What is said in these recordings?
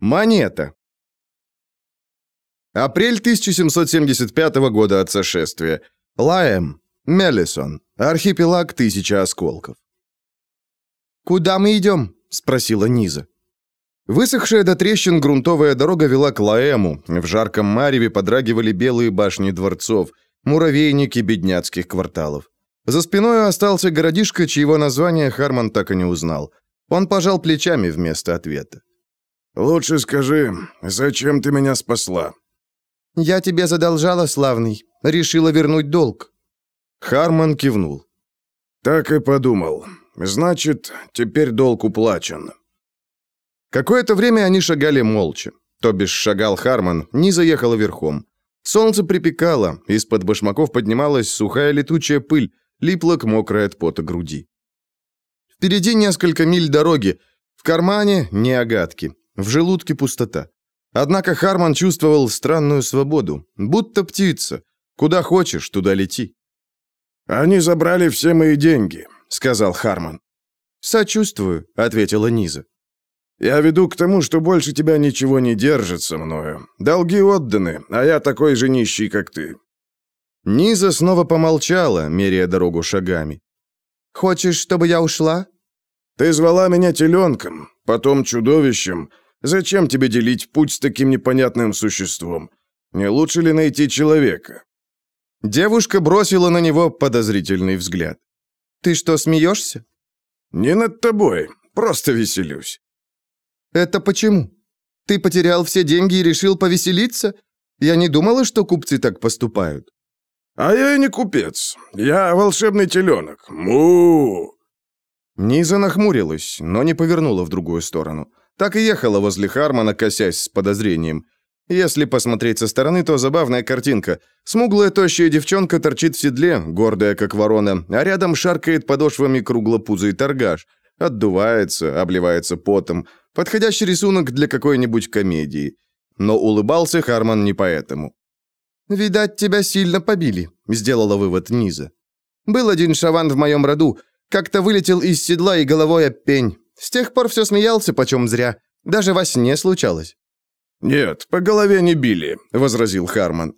Монета. Апрель 1775 года от сошествия. Лаем. Мелисон. Архипелаг тысячи осколков. «Куда мы идем?» — спросила Низа. Высохшая до трещин грунтовая дорога вела к Лаэму. В жарком мареве подрагивали белые башни дворцов, муравейники бедняцких кварталов. За спиной остался городишко, чьего название Харман так и не узнал. Он пожал плечами вместо ответа. «Лучше скажи, зачем ты меня спасла?» «Я тебе задолжала, славный. Решила вернуть долг». Харман кивнул. «Так и подумал. Значит, теперь долг уплачен». Какое-то время они шагали молча. То бишь шагал Харман, не заехала верхом. Солнце припекало, из-под башмаков поднималась сухая летучая пыль, липла к мокрой от пота груди. Впереди несколько миль дороги, в кармане не огадки, в желудке пустота. Однако Харман чувствовал странную свободу, будто птица. Куда хочешь, туда лети. «Они забрали все мои деньги», — сказал Харман. «Сочувствую», — ответила Низа. «Я веду к тому, что больше тебя ничего не держит со мною. Долги отданы, а я такой же нищий, как ты». Низа снова помолчала, меряя дорогу шагами. «Хочешь, чтобы я ушла?» «Ты звала меня теленком, потом чудовищем. Зачем тебе делить путь с таким непонятным существом? Не лучше ли найти человека?» Девушка бросила на него подозрительный взгляд. «Ты что, смеешься?» «Не над тобой, просто веселюсь». «Это почему? Ты потерял все деньги и решил повеселиться? Я не думала, что купцы так поступают». «А я и не купец. Я волшебный теленок. Му!» Низа нахмурилась, но не повернула в другую сторону. Так и ехала возле Хармона, косясь с подозрением. Если посмотреть со стороны, то забавная картинка. Смуглая тощая девчонка торчит в седле, гордая как ворона, а рядом шаркает подошвами круглопузый торгаш. Отдувается, обливается потом. Подходящий рисунок для какой-нибудь комедии. Но улыбался Харман не поэтому. «Видать, тебя сильно побили», — сделала вывод Низа. «Был один шаван в моем роду. Как-то вылетел из седла и головой об пень. С тех пор все смеялся, почем зря. Даже во сне случалось». «Нет, по голове не били», — возразил Харман.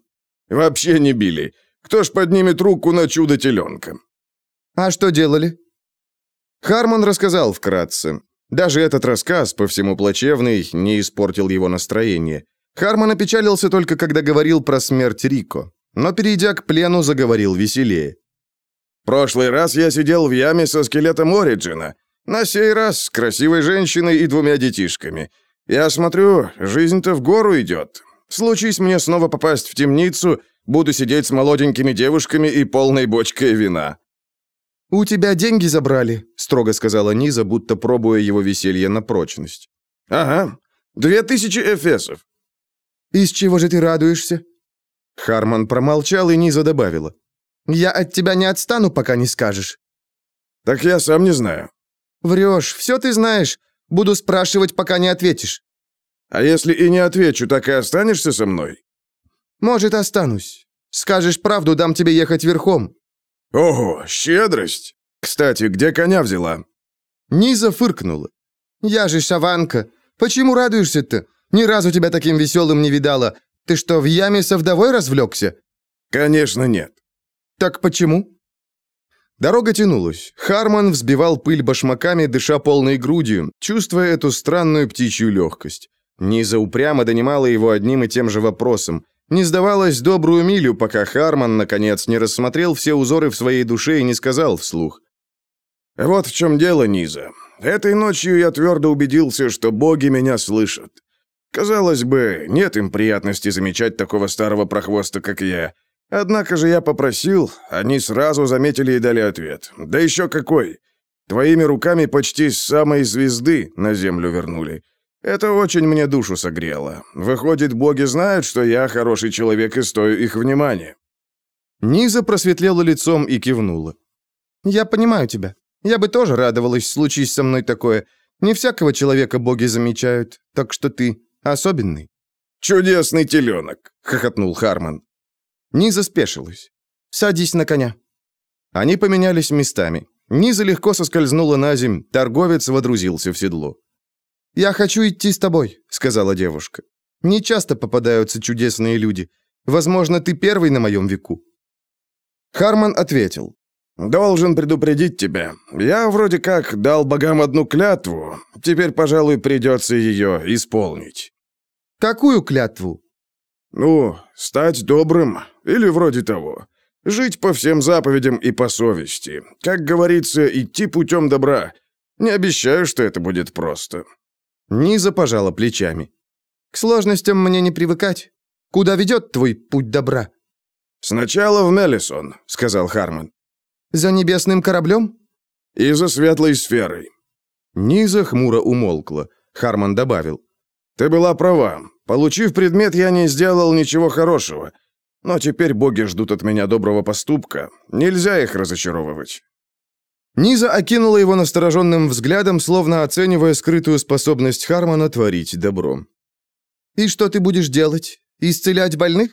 «Вообще не били. Кто ж поднимет руку на чудо-теленка?» «А что делали?» Харман рассказал вкратце. Даже этот рассказ, по всему плачевный, не испортил его настроение. Харман опечалился только, когда говорил про смерть Рико. Но, перейдя к плену, заговорил веселее. «Прошлый раз я сидел в яме со скелетом Ориджина. На сей раз с красивой женщиной и двумя детишками. Я смотрю, жизнь-то в гору идет. Случись мне снова попасть в темницу, буду сидеть с молоденькими девушками и полной бочкой вина». «У тебя деньги забрали», — строго сказала Низа, будто пробуя его веселье на прочность. «Ага, две тысячи эфесов. «Из чего же ты радуешься?» Харман промолчал, и Низа добавила. «Я от тебя не отстану, пока не скажешь». «Так я сам не знаю». «Врешь, все ты знаешь. Буду спрашивать, пока не ответишь». «А если и не отвечу, так и останешься со мной?» «Может, останусь. Скажешь правду, дам тебе ехать верхом». «Ого, щедрость! Кстати, где коня взяла?» Низа фыркнула. «Я же шаванка. Почему радуешься-то? Ни разу тебя таким веселым не видала. Ты что, в яме со вдовой развлекся?» «Конечно нет». «Так почему?» Дорога тянулась. Харман взбивал пыль башмаками, дыша полной грудью, чувствуя эту странную птичью легкость. Низа упрямо донимала его одним и тем же вопросом. Не сдавалась добрую милю, пока Харман, наконец, не рассмотрел все узоры в своей душе и не сказал вслух. «Вот в чем дело, Низа. Этой ночью я твердо убедился, что боги меня слышат. Казалось бы, нет им приятности замечать такого старого прохвоста, как я. Однако же я попросил, они сразу заметили и дали ответ. Да еще какой! Твоими руками почти с самой звезды на землю вернули. Это очень мне душу согрело. Выходит, боги знают, что я хороший человек и стою их внимания». Низа просветлела лицом и кивнула. «Я понимаю тебя. Я бы тоже радовалась, случись со мной такое. Не всякого человека боги замечают, так что ты Особенный». «Чудесный теленок!» — хохотнул Харман. Низа спешилась. «Садись на коня». Они поменялись местами. Низа легко соскользнула на земь, торговец водрузился в седло. «Я хочу идти с тобой», — сказала девушка. «Не часто попадаются чудесные люди. Возможно, ты первый на моем веку». Харман ответил. «Должен предупредить тебя. Я вроде как дал богам одну клятву. Теперь, пожалуй, придется ее исполнить». «Какую клятву?» «Ну, стать добрым. Или вроде того. Жить по всем заповедям и по совести. Как говорится, идти путем добра. Не обещаю, что это будет просто». Низа пожала плечами. «К сложностям мне не привыкать. Куда ведет твой путь добра?» «Сначала в Мелисон», — сказал Харман. «За небесным кораблем?» «И за светлой сферой». Низа хмуро умолкла. Харман добавил. «Ты была права. Получив предмет, я не сделал ничего хорошего. Но теперь боги ждут от меня доброго поступка. Нельзя их разочаровывать». Низа окинула его настороженным взглядом, словно оценивая скрытую способность Хармана творить добро. «И что ты будешь делать? Исцелять больных?»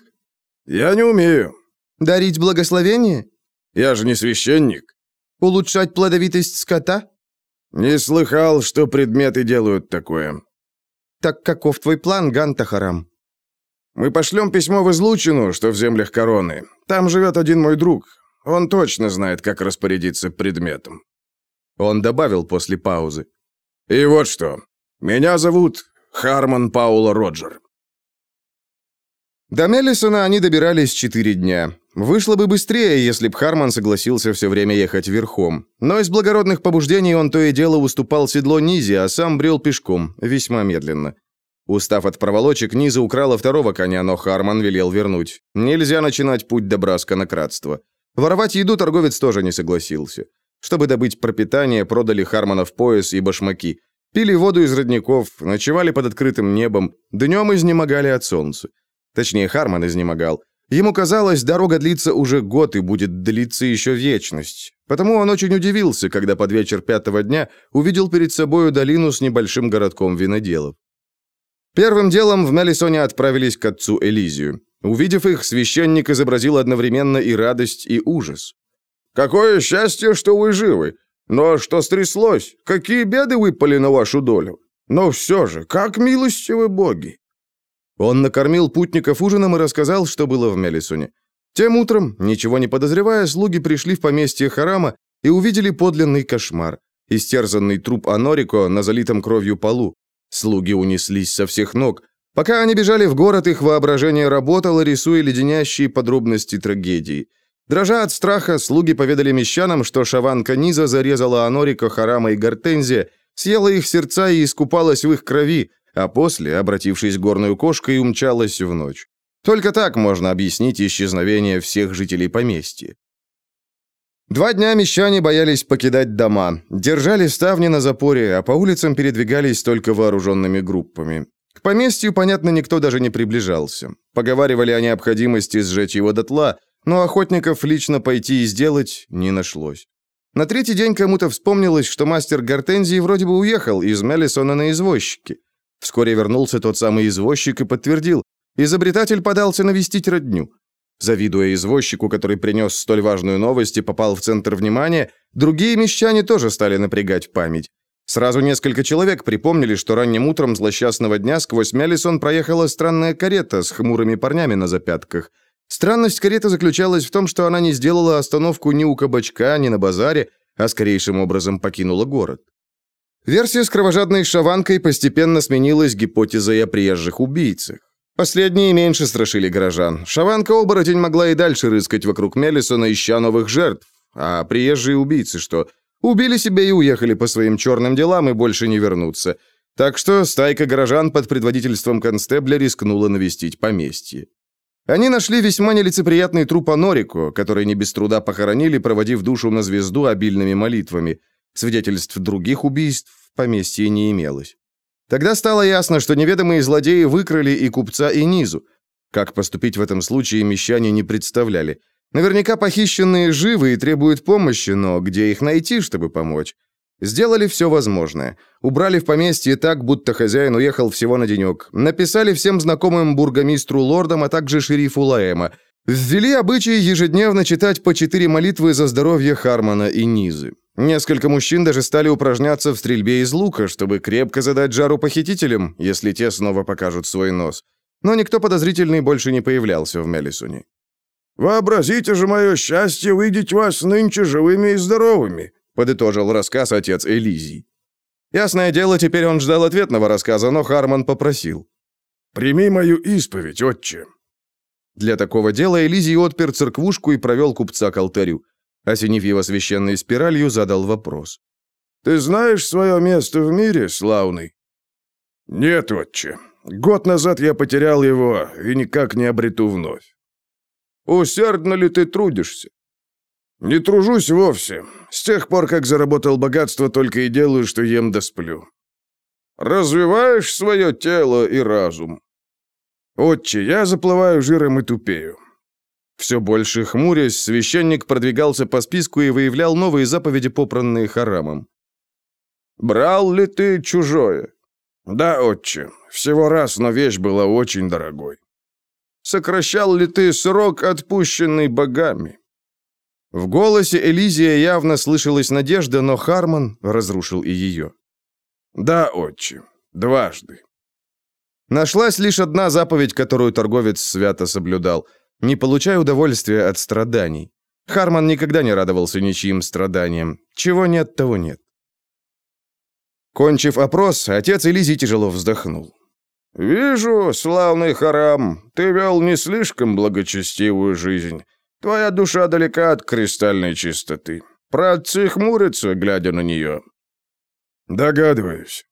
«Я не умею». «Дарить благословение?» «Я же не священник». «Улучшать плодовитость скота?» «Не слыхал, что предметы делают такое». «Так каков твой план, Гантахарам?» «Мы пошлем письмо в Излучину, что в землях короны. Там живет один мой друг. Он точно знает, как распорядиться предметом». Он добавил после паузы. «И вот что. Меня зовут Харман Паула Роджер». До Меллисона они добирались четыре дня. Вышло бы быстрее, если б Харман согласился все время ехать верхом. Но из благородных побуждений он то и дело уступал седло Низе, а сам брел пешком, весьма медленно. Устав от проволочек, Низа украла второго коня, но Харман велел вернуть. Нельзя начинать путь до Браска на кратство. Воровать еду торговец тоже не согласился. Чтобы добыть пропитание, продали Хармана в пояс и башмаки. Пили воду из родников, ночевали под открытым небом, днем изнемогали от солнца. Точнее, Харман изнемогал. Ему казалось, дорога длится уже год и будет длиться еще вечность. Потому он очень удивился, когда под вечер пятого дня увидел перед собою долину с небольшим городком виноделов. Первым делом в Мелисоне отправились к отцу Элизию. Увидев их, священник изобразил одновременно и радость, и ужас. «Какое счастье, что вы живы! Но что стряслось? Какие беды выпали на вашу долю? Но все же, как милостивы боги!» Он накормил путников ужином и рассказал, что было в Мелисуне. Тем утром, ничего не подозревая, слуги пришли в поместье Харама и увидели подлинный кошмар. Истерзанный труп Анорико на залитом кровью полу. Слуги унеслись со всех ног. Пока они бежали в город, их воображение работало, рисуя леденящие подробности трагедии. Дрожа от страха, слуги поведали мещанам, что шаванка Низа зарезала Анорико, Харама и Гортензия, съела их сердца и искупалась в их крови, а после, обратившись горную кошкой, умчалась в ночь. Только так можно объяснить исчезновение всех жителей поместья. Два дня мещане боялись покидать дома, держали ставни на запоре, а по улицам передвигались только вооруженными группами. К поместью, понятно, никто даже не приближался. Поговаривали о необходимости сжечь его дотла, но охотников лично пойти и сделать не нашлось. На третий день кому-то вспомнилось, что мастер Гортензии вроде бы уехал из Мелисона на извозчике. Вскоре вернулся тот самый извозчик и подтвердил, изобретатель подался навестить родню. Завидуя извозчику, который принес столь важную новость и попал в центр внимания, другие мещане тоже стали напрягать память. Сразу несколько человек припомнили, что ранним утром злосчастного дня сквозь Мелисон проехала странная карета с хмурыми парнями на запятках. Странность кареты заключалась в том, что она не сделала остановку ни у кабачка, ни на базаре, а скорейшим образом покинула город. Версия с кровожадной шаванкой постепенно сменилась гипотезой о приезжих убийцах. Последние меньше страшили горожан. Шаванка-оборотень могла и дальше рыскать вокруг Мелисона, ища новых жертв. А приезжие убийцы что? Убили себя и уехали по своим черным делам и больше не вернутся. Так что стайка горожан под предводительством констебля рискнула навестить поместье. Они нашли весьма нелицеприятный труп Анорико, который не без труда похоронили, проводив душу на звезду обильными молитвами. Свидетельств других убийств в поместье не имелось. Тогда стало ясно, что неведомые злодеи выкрали и купца, и низу. Как поступить в этом случае, мещане не представляли. Наверняка похищенные живы и требуют помощи, но где их найти, чтобы помочь? Сделали все возможное. Убрали в поместье так, будто хозяин уехал всего на денек. Написали всем знакомым бургомистру лордам, а также шерифу Лаэма. Ввели обычай ежедневно читать по четыре молитвы за здоровье Хармона и Низы. Несколько мужчин даже стали упражняться в стрельбе из лука, чтобы крепко задать жару похитителям, если те снова покажут свой нос. Но никто подозрительный больше не появлялся в Мелисуне. «Вообразите же мое счастье видеть вас нынче живыми и здоровыми», подытожил рассказ отец Элизий. Ясное дело, теперь он ждал ответного рассказа, но Харман попросил. «Прими мою исповедь, отче». Для такого дела Элизий отпер церквушку и провел купца к алтарю. Осенив его священной спиралью, задал вопрос. «Ты знаешь свое место в мире, славный?» «Нет, отче. Год назад я потерял его и никак не обрету вновь». «Усердно ли ты трудишься?» «Не тружусь вовсе. С тех пор, как заработал богатство, только и делаю, что ем да сплю». «Развиваешь свое тело и разум?» «Отче, я заплываю жиром и тупею». Все больше хмурясь, священник продвигался по списку и выявлял новые заповеди, попранные харамом. «Брал ли ты чужое?» «Да, отче. Всего раз, но вещь была очень дорогой». «Сокращал ли ты срок, отпущенный богами?» В голосе Элизия явно слышалась надежда, но Харман разрушил и ее. «Да, отче, дважды». Нашлась лишь одна заповедь, которую торговец свято соблюдал. Не получай удовольствия от страданий. Харман никогда не радовался ничьим страданиям. Чего нет, того нет. Кончив опрос, отец Элизий тяжело вздохнул. «Вижу, славный Харам, ты вел не слишком благочестивую жизнь. Твоя душа далека от кристальной чистоты. Праотцы хмурятся, глядя на нее». «Догадываюсь».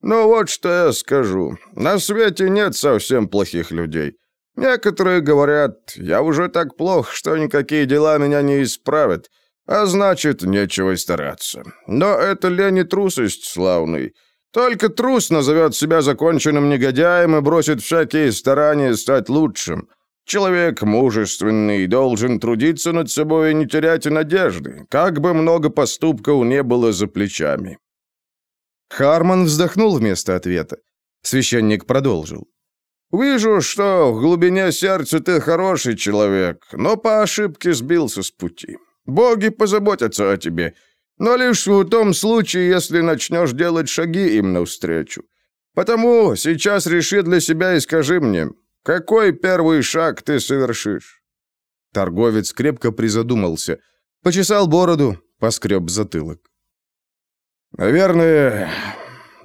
«Ну вот что я скажу. На свете нет совсем плохих людей. Некоторые говорят, я уже так плох, что никакие дела меня не исправят, а значит, нечего стараться. Но это лень и трусость, славный». Только трус назовет себя законченным негодяем и бросит всякие старания стать лучшим. Человек мужественный должен трудиться над собой и не терять надежды, как бы много поступков не было за плечами». Харман вздохнул вместо ответа. Священник продолжил. «Вижу, что в глубине сердца ты хороший человек, но по ошибке сбился с пути. Боги позаботятся о тебе, но лишь в том случае, если начнешь делать шаги им навстречу. Потому сейчас реши для себя и скажи мне, какой первый шаг ты совершишь?» Торговец крепко призадумался, почесал бороду, поскреб затылок. «Наверное,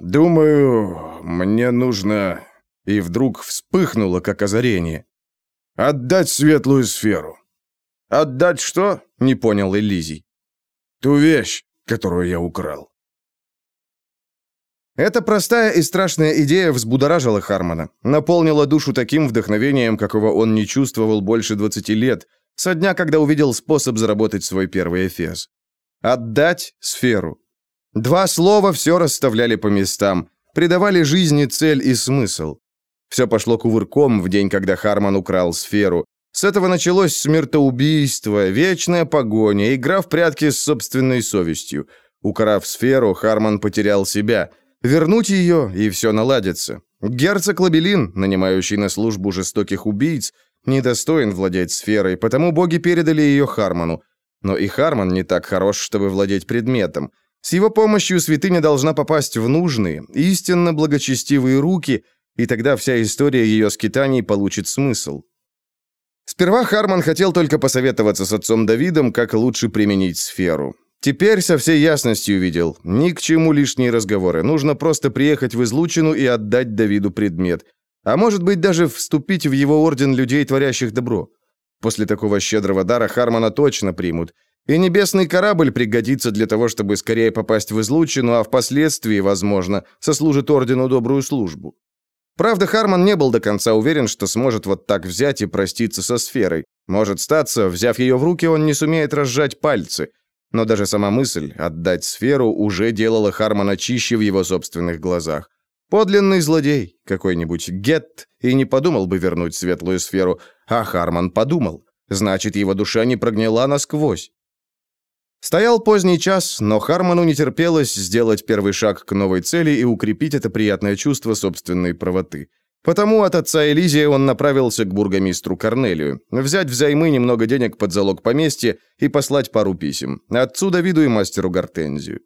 думаю, мне нужно...» И вдруг вспыхнуло, как озарение. «Отдать светлую сферу». «Отдать что?» — не понял Элизий. «Ту вещь, которую я украл». Эта простая и страшная идея взбудоражила Хармона, наполнила душу таким вдохновением, какого он не чувствовал больше 20 лет, со дня, когда увидел способ заработать свой первый эфес. Отдать сферу. Два слова все расставляли по местам, придавали жизни цель и смысл. Все пошло кувырком в день, когда Харман украл сферу. С этого началось смертоубийство, вечная погоня, игра в прятки с собственной совестью. Украв сферу, Харман потерял себя – Вернуть ее, и все наладится. Герцог Лабелин, нанимающий на службу жестоких убийц, недостоин владеть сферой, потому боги передали ее Харману. Но и Харман не так хорош, чтобы владеть предметом. С его помощью святыня должна попасть в нужные, истинно благочестивые руки, и тогда вся история ее скитаний получит смысл. Сперва Харман хотел только посоветоваться с отцом Давидом, как лучше применить сферу. Теперь со всей ясностью видел. Ни к чему лишние разговоры. Нужно просто приехать в излучину и отдать Давиду предмет. А может быть, даже вступить в его орден людей, творящих добро. После такого щедрого дара Хармана точно примут. И небесный корабль пригодится для того, чтобы скорее попасть в излучину, а впоследствии, возможно, сослужит ордену добрую службу. Правда, Харман не был до конца уверен, что сможет вот так взять и проститься со сферой. Может статься, взяв ее в руки, он не сумеет разжать пальцы – но даже сама мысль отдать сферу уже делала Хармона чище в его собственных глазах. Подлинный злодей, какой-нибудь Гетт, и не подумал бы вернуть светлую сферу, а Харман подумал. Значит, его душа не прогнила насквозь. Стоял поздний час, но Харману не терпелось сделать первый шаг к новой цели и укрепить это приятное чувство собственной правоты. Потому от отца Элизия он направился к бургомистру Корнелию, взять взаймы немного денег под залог поместья и послать пару писем. Отцу Давиду и мастеру Гортензию.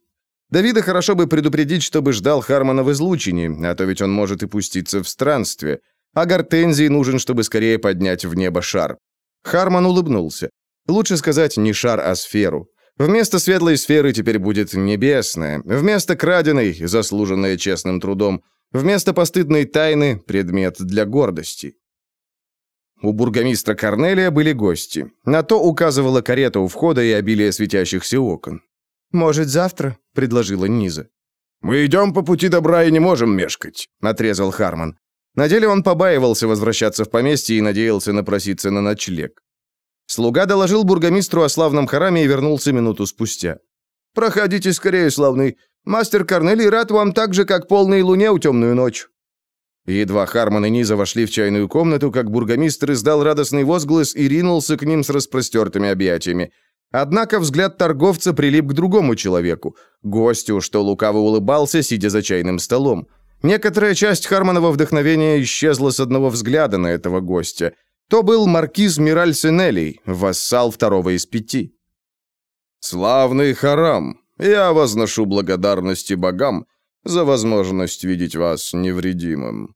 Давида хорошо бы предупредить, чтобы ждал Хармона в излучине, а то ведь он может и пуститься в странстве. А Гортензии нужен, чтобы скорее поднять в небо шар. Хармон улыбнулся. Лучше сказать не шар, а сферу. Вместо светлой сферы теперь будет небесная. Вместо краденой, заслуженная честным трудом. Вместо постыдной тайны – предмет для гордости. У бургомистра Корнелия были гости. На то указывала карета у входа и обилие светящихся окон. «Может, завтра?» – предложила Низа. «Мы идем по пути добра и не можем мешкать», – отрезал Харман. На деле он побаивался возвращаться в поместье и надеялся напроситься на ночлег. Слуга доложил бургомистру о славном хараме и вернулся минуту спустя. «Проходите скорее, славный. Мастер Корнелий рад вам так же, как полной луне у темную ночь». Едва Харман и Низа вошли в чайную комнату, как бургомистр издал радостный возглас и ринулся к ним с распростертыми объятиями. Однако взгляд торговца прилип к другому человеку, гостю, что лукаво улыбался, сидя за чайным столом. Некоторая часть Харманова вдохновения исчезла с одного взгляда на этого гостя. То был маркиз Мираль Сенелий, вассал второго из пяти. «Славный Харам, я возношу благодарности богам за возможность видеть вас невредимым».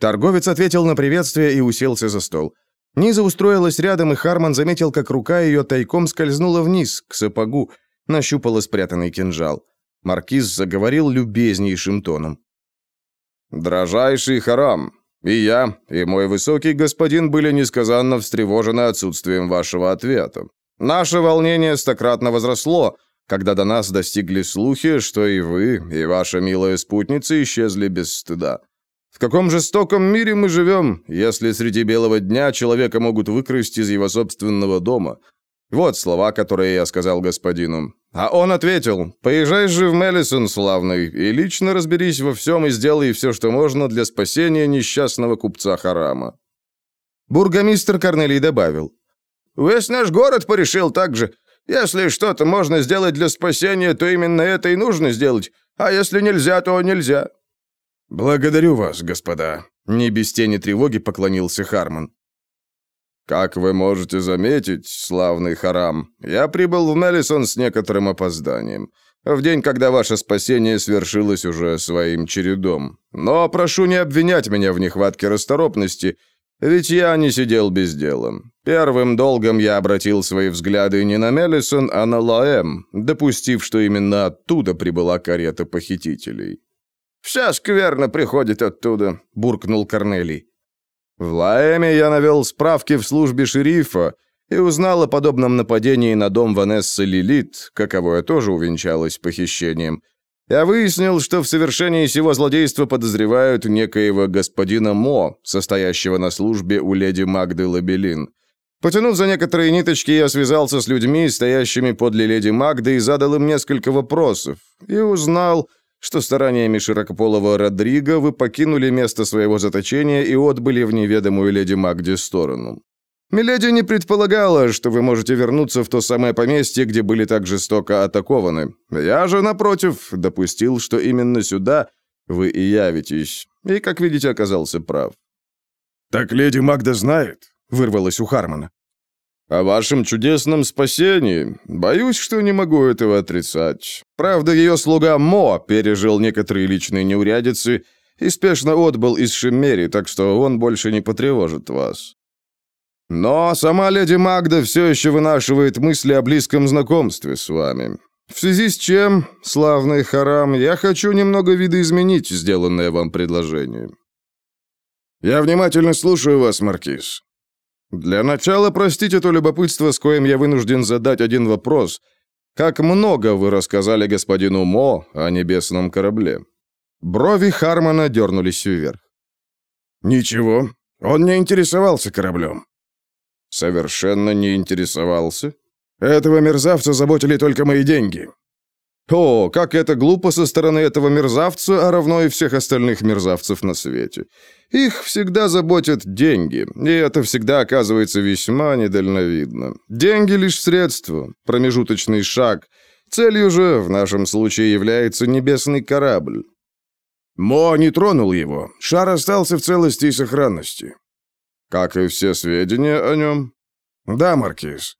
Торговец ответил на приветствие и уселся за стол. Низа устроилась рядом, и Харман заметил, как рука ее тайком скользнула вниз, к сапогу, нащупала спрятанный кинжал. Маркиз заговорил любезнейшим тоном. «Дрожайший Харам, и я, и мой высокий господин были несказанно встревожены отсутствием вашего ответа. Наше волнение стократно возросло, когда до нас достигли слухи, что и вы, и ваша милая спутница исчезли без стыда. В каком жестоком мире мы живем, если среди белого дня человека могут выкрасть из его собственного дома? Вот слова, которые я сказал господину. А он ответил, «Поезжай же в Мелисон, славный, и лично разберись во всем и сделай все, что можно для спасения несчастного купца Харама». Бургомистр Корнелий добавил, «Весь наш город порешил так же. Если что-то можно сделать для спасения, то именно это и нужно сделать, а если нельзя, то нельзя». «Благодарю вас, господа», — не без тени тревоги поклонился Харман. «Как вы можете заметить, славный Харам, я прибыл в Мелисон с некоторым опозданием, в день, когда ваше спасение свершилось уже своим чередом. Но прошу не обвинять меня в нехватке расторопности, ведь я не сидел без дела. Первым долгом я обратил свои взгляды не на Мелисон, а на Лоэм, допустив, что именно оттуда прибыла карета похитителей». «Вся скверно приходит оттуда», — буркнул Корнелий. В Лаэме я навел справки в службе шерифа и узнал о подобном нападении на дом Ванессы Лилит, каковое тоже увенчалось похищением. Я выяснил, что в совершении сего злодейства подозревают некоего господина Мо, состоящего на службе у леди Магды Лабелин. Потянув за некоторые ниточки, я связался с людьми, стоящими подле леди Магды, и задал им несколько вопросов, и узнал, что стараниями широкополого Родриго вы покинули место своего заточения и отбыли в неведомую леди Магде сторону. Миледи не предполагала, что вы можете вернуться в то самое поместье, где были так жестоко атакованы. Я же, напротив, допустил, что именно сюда вы и явитесь, и, как видите, оказался прав». «Так леди Магда знает?» — вырвалось у Хармона. О вашем чудесном спасении. Боюсь, что не могу этого отрицать. Правда, ее слуга Мо пережил некоторые личные неурядицы и спешно отбыл из Шиммери, так что он больше не потревожит вас. Но сама леди Магда все еще вынашивает мысли о близком знакомстве с вами. В связи с чем, славный Харам, я хочу немного видоизменить сделанное вам предложение. Я внимательно слушаю вас, Маркиз. Для начала простите то любопытство, с коим я вынужден задать один вопрос. Как много вы рассказали господину Мо о небесном корабле?» Брови Хармона дернулись вверх. «Ничего, он не интересовался кораблем». «Совершенно не интересовался?» «Этого мерзавца заботили только мои деньги. О, как это глупо со стороны этого мерзавца, а равно и всех остальных мерзавцев на свете. Их всегда заботят деньги, и это всегда оказывается весьма недальновидно. Деньги лишь средство, промежуточный шаг. Целью же в нашем случае является небесный корабль. Мо не тронул его. Шар остался в целости и сохранности. Как и все сведения о нем? Да, Маркиз.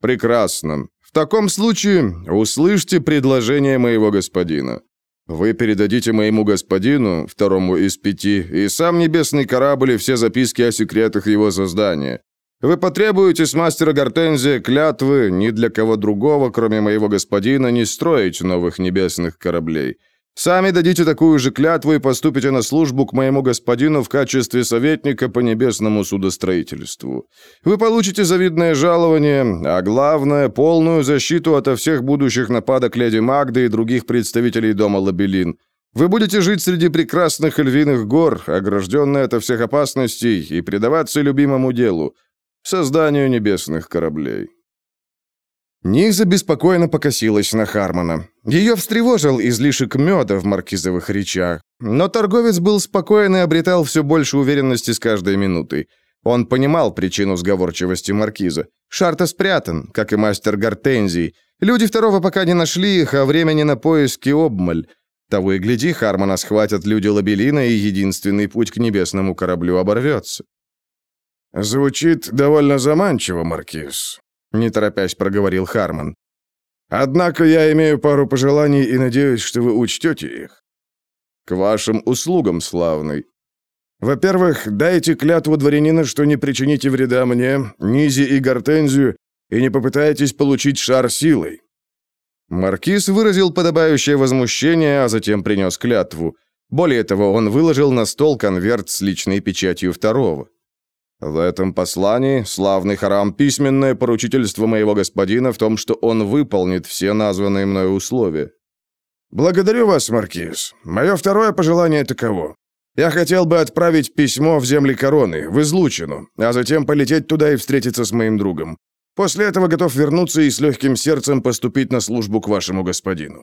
Прекрасно. В таком случае услышьте предложение моего господина. Вы передадите моему господину, второму из пяти, и сам небесный корабль и все записки о секретах его создания. Вы потребуете с мастера Гортензия клятвы ни для кого другого, кроме моего господина, не строить новых небесных кораблей. Сами дадите такую же клятву и поступите на службу к моему господину в качестве советника по небесному судостроительству. Вы получите завидное жалование, а главное, полную защиту ото всех будущих нападок леди Магды и других представителей дома Лабелин. Вы будете жить среди прекрасных львиных гор, огражденные ото всех опасностей, и предаваться любимому делу – созданию небесных кораблей. Низа беспокойно покосилась на Хармона. Ее встревожил излишек меда в маркизовых речах, но торговец был спокоен и обретал все больше уверенности с каждой минутой. Он понимал причину сговорчивости маркиза. Шарта спрятан, как и мастер Гортензий. Люди второго пока не нашли их, а времени на поиски обмаль. Того и гляди, Хармона схватят люди Лабелина, и единственный путь к небесному кораблю оборвется. «Звучит довольно заманчиво, Маркиз не торопясь проговорил Харман. Однако я имею пару пожеланий и надеюсь, что вы учтете их. К вашим услугам, славный. Во-первых, дайте клятву дворянина, что не причините вреда мне, Низе и Гортензию, и не попытаетесь получить шар силой. Маркиз выразил подобающее возмущение, а затем принес клятву. Более того, он выложил на стол конверт с личной печатью второго. В этом послании славный Харам письменное поручительство моего господина в том, что он выполнит все названные мной условия. Благодарю вас, маркиз. Мое второе пожелание таково. Я хотел бы отправить письмо в земли короны, в излучину, а затем полететь туда и встретиться с моим другом. После этого готов вернуться и с легким сердцем поступить на службу к вашему господину.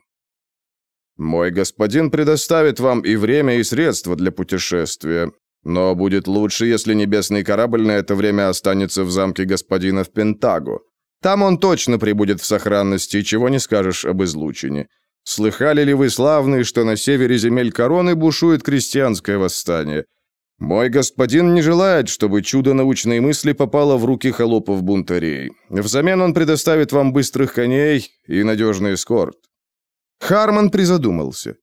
Мой господин предоставит вам и время, и средства для путешествия, но будет лучше, если небесный корабль на это время останется в замке господина в Пентаго. Там он точно прибудет в сохранности, чего не скажешь об излучине. Слыхали ли вы, славные, что на севере земель короны бушует крестьянское восстание? Мой господин не желает, чтобы чудо научной мысли попало в руки холопов-бунтарей. Взамен он предоставит вам быстрых коней и надежный эскорт». Харман призадумался.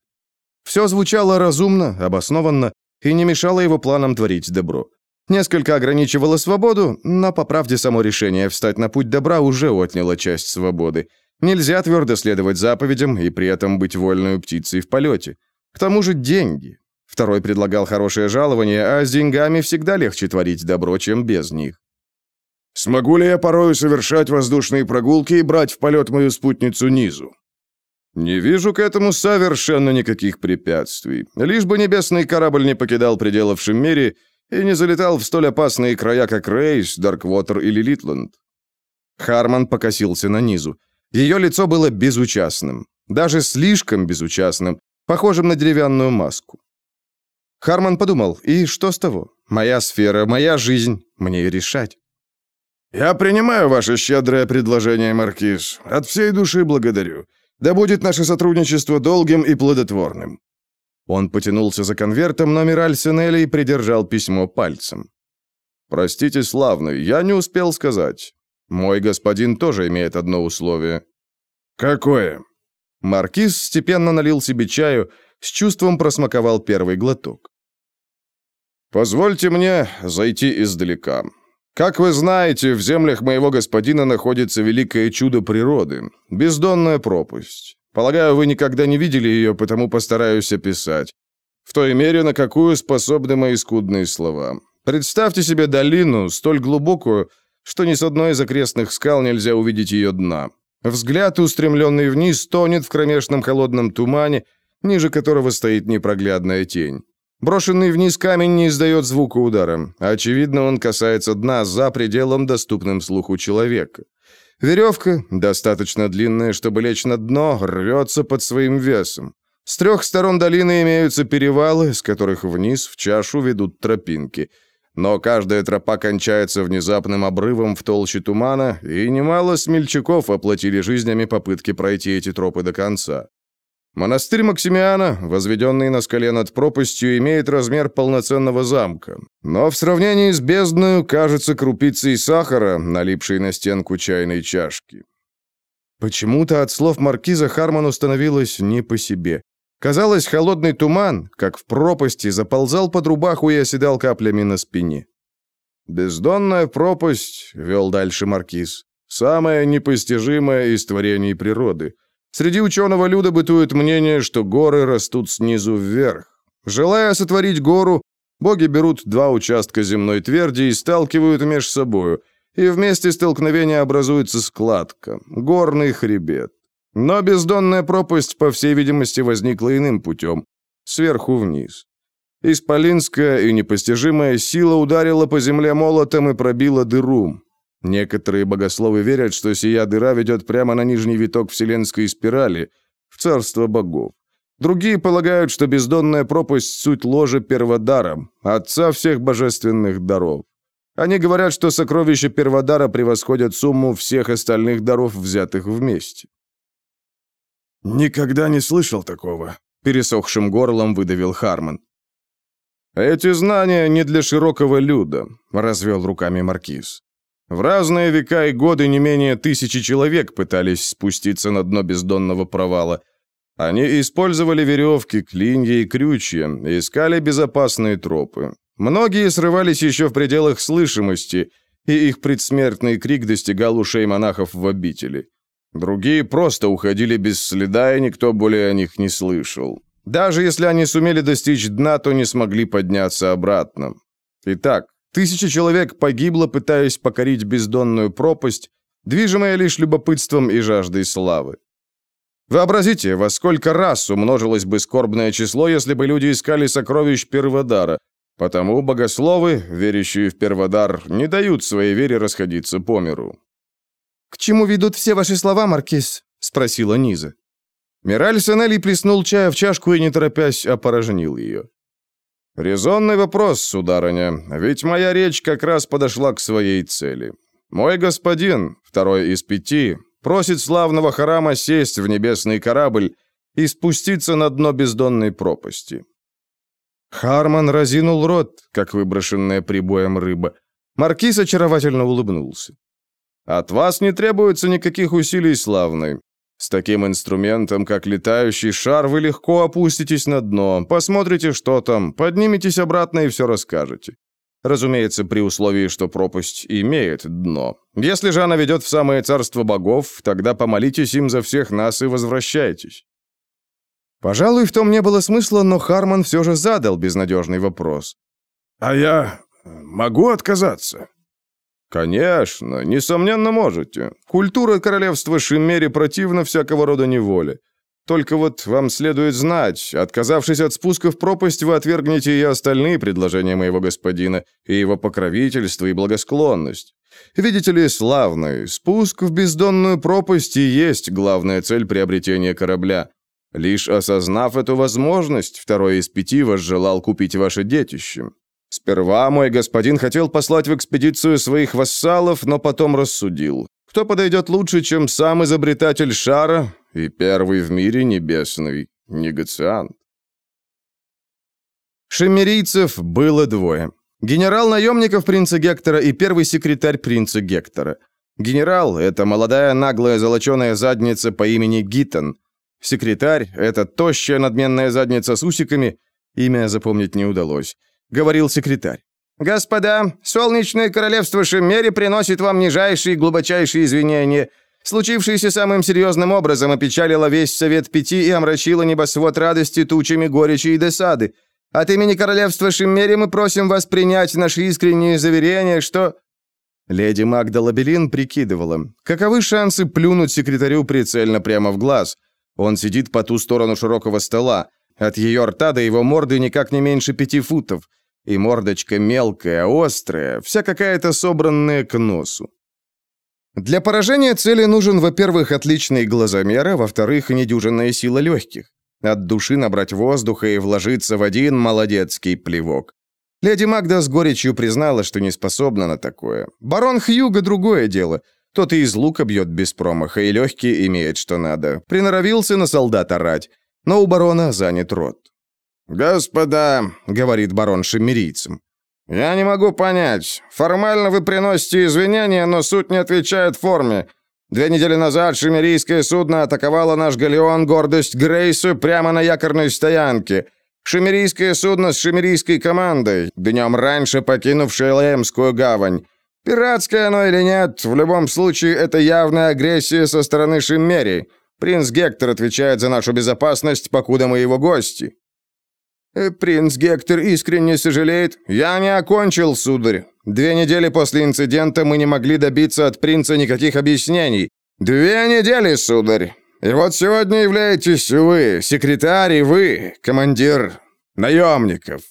Все звучало разумно, обоснованно, и не мешало его планам творить добро. Несколько ограничивало свободу, но, по правде, само решение встать на путь добра уже отняло часть свободы. Нельзя твердо следовать заповедям и при этом быть вольной птицей в полете. К тому же деньги. Второй предлагал хорошее жалование, а с деньгами всегда легче творить добро, чем без них. «Смогу ли я порою совершать воздушные прогулки и брать в полет мою спутницу Низу?» «Не вижу к этому совершенно никаких препятствий. Лишь бы небесный корабль не покидал пределов мире и не залетал в столь опасные края, как Рейс, Дарквотер или Литланд». Харман покосился на низу. Ее лицо было безучастным, даже слишком безучастным, похожим на деревянную маску. Харман подумал, и что с того? Моя сфера, моя жизнь, мне решать. «Я принимаю ваше щедрое предложение, Маркиз. От всей души благодарю. Да будет наше сотрудничество долгим и плодотворным». Он потянулся за конвертом, но Мираль Сенелли придержал письмо пальцем. «Простите, славный, я не успел сказать. Мой господин тоже имеет одно условие». «Какое?» Маркиз степенно налил себе чаю, с чувством просмаковал первый глоток. «Позвольте мне зайти издалека. Как вы знаете, в землях моего господина находится великое чудо природы – бездонная пропасть. Полагаю, вы никогда не видели ее, потому постараюсь описать. В той мере, на какую способны мои скудные слова. Представьте себе долину, столь глубокую, что ни с одной из окрестных скал нельзя увидеть ее дна. Взгляд, устремленный вниз, тонет в кромешном холодном тумане, ниже которого стоит непроглядная тень. Брошенный вниз камень не издает звука удара. Очевидно, он касается дна за пределом, доступным слуху человека. Веревка, достаточно длинная, чтобы лечь на дно, рвется под своим весом. С трех сторон долины имеются перевалы, с которых вниз в чашу ведут тропинки. Но каждая тропа кончается внезапным обрывом в толще тумана, и немало смельчаков оплатили жизнями попытки пройти эти тропы до конца. Монастырь Максимиана, возведенный на скале над пропастью, имеет размер полноценного замка. Но в сравнении с бездною кажется крупицей сахара, налипшей на стенку чайной чашки. Почему-то от слов маркиза Хармону становилось не по себе. Казалось, холодный туман, как в пропасти, заползал под рубаху и оседал каплями на спине. «Бездонная пропасть», — вел дальше маркиз, — «самое непостижимое из творений природы». Среди ученого люда бытует мнение, что горы растут снизу вверх. Желая сотворить гору, боги берут два участка земной тверди и сталкивают меж собою, и вместе столкновения образуется складка, горный хребет. Но бездонная пропасть, по всей видимости, возникла иным путем, сверху вниз. Исполинская и непостижимая сила ударила по земле молотом и пробила дыру. Некоторые богословы верят, что сия дыра ведет прямо на нижний виток вселенской спирали, в царство богов. Другие полагают, что бездонная пропасть — суть ложа перводара, отца всех божественных даров. Они говорят, что сокровища перводара превосходят сумму всех остальных даров, взятых вместе. «Никогда не слышал такого», — пересохшим горлом выдавил Харман. «Эти знания не для широкого люда», — развел руками Маркиз. В разные века и годы не менее тысячи человек пытались спуститься на дно бездонного провала. Они использовали веревки, клинья и крючья, искали безопасные тропы. Многие срывались еще в пределах слышимости, и их предсмертный крик достигал ушей монахов в обители. Другие просто уходили без следа, и никто более о них не слышал. Даже если они сумели достичь дна, то не смогли подняться обратно. Итак, Тысяча человек погибло, пытаясь покорить бездонную пропасть, движимая лишь любопытством и жаждой славы. Вообразите, во сколько раз умножилось бы скорбное число, если бы люди искали сокровищ Перводара. Потому богословы, верящие в Перводар, не дают своей вере расходиться по миру. «К чему ведут все ваши слова, Маркиз?» — спросила Низа. Мираль Сенелли плеснул чая в чашку и, не торопясь, опорожнил ее. «Резонный вопрос, сударыня, ведь моя речь как раз подошла к своей цели. Мой господин, второй из пяти, просит славного Харама сесть в небесный корабль и спуститься на дно бездонной пропасти». Харман разинул рот, как выброшенная прибоем рыба. Маркиз очаровательно улыбнулся. «От вас не требуется никаких усилий, славный. С таким инструментом, как летающий шар, вы легко опуститесь на дно, посмотрите, что там, подниметесь обратно и все расскажете. Разумеется, при условии, что пропасть имеет дно. Если же она ведет в самое царство богов, тогда помолитесь им за всех нас и возвращайтесь. Пожалуй, в том не было смысла, но Харман все же задал безнадежный вопрос. «А я могу отказаться?» «Конечно, несомненно можете. Культура королевства Шиммери противна всякого рода неволе. Только вот вам следует знать, отказавшись от спуска в пропасть, вы отвергнете и остальные предложения моего господина, и его покровительство, и благосклонность. Видите ли, славный, спуск в бездонную пропасть и есть главная цель приобретения корабля. Лишь осознав эту возможность, второй из пяти возжелал купить ваше детище. Сперва мой господин хотел послать в экспедицию своих вассалов, но потом рассудил. Кто подойдет лучше, чем сам изобретатель шара и первый в мире небесный негациант? Шемерийцев было двое. Генерал наемников принца Гектора и первый секретарь принца Гектора. Генерал — это молодая наглая золоченая задница по имени Гитон. Секретарь — это тощая надменная задница с усиками, имя запомнить не удалось говорил секретарь. «Господа, солнечное королевство Шеммери приносит вам нижайшие и глубочайшие извинения. Случившееся самым серьезным образом опечалило весь Совет Пяти и омрачило небосвод радости тучами горечи и досады. От имени королевства Шеммери мы просим вас принять наши искренние заверения, что...» Леди Магда Лабелин прикидывала, каковы шансы плюнуть секретарю прицельно прямо в глаз. Он сидит по ту сторону широкого стола. От ее рта до его морды никак не меньше пяти футов. И мордочка мелкая, острая, вся какая-то собранная к носу. Для поражения цели нужен, во-первых, отличный глазомер, а во-вторых, недюжинная сила легких. От души набрать воздуха и вложиться в один молодецкий плевок. Леди Магда с горечью признала, что не способна на такое. Барон Хьюга другое дело. Тот и из лука бьет без промаха, и легкий имеет что надо. Приноровился на солдата рать. но у барона занят рот. «Господа», — говорит барон шемерийцам, — «я не могу понять. Формально вы приносите извинения, но суть не отвечает форме. Две недели назад шемерийское судно атаковало наш галеон «Гордость Грейса» прямо на якорной стоянке. Шемерийское судно с шемерийской командой, днем раньше покинувшее Лаемскую гавань. Пиратское оно или нет, в любом случае это явная агрессия со стороны Шиммери. Принц Гектор отвечает за нашу безопасность, покуда мы его гости». Э, «Принц Гектор искренне сожалеет. Я не окончил, сударь. Две недели после инцидента мы не могли добиться от принца никаких объяснений. Две недели, сударь. И вот сегодня являетесь вы, секретарь и вы, командир наемников».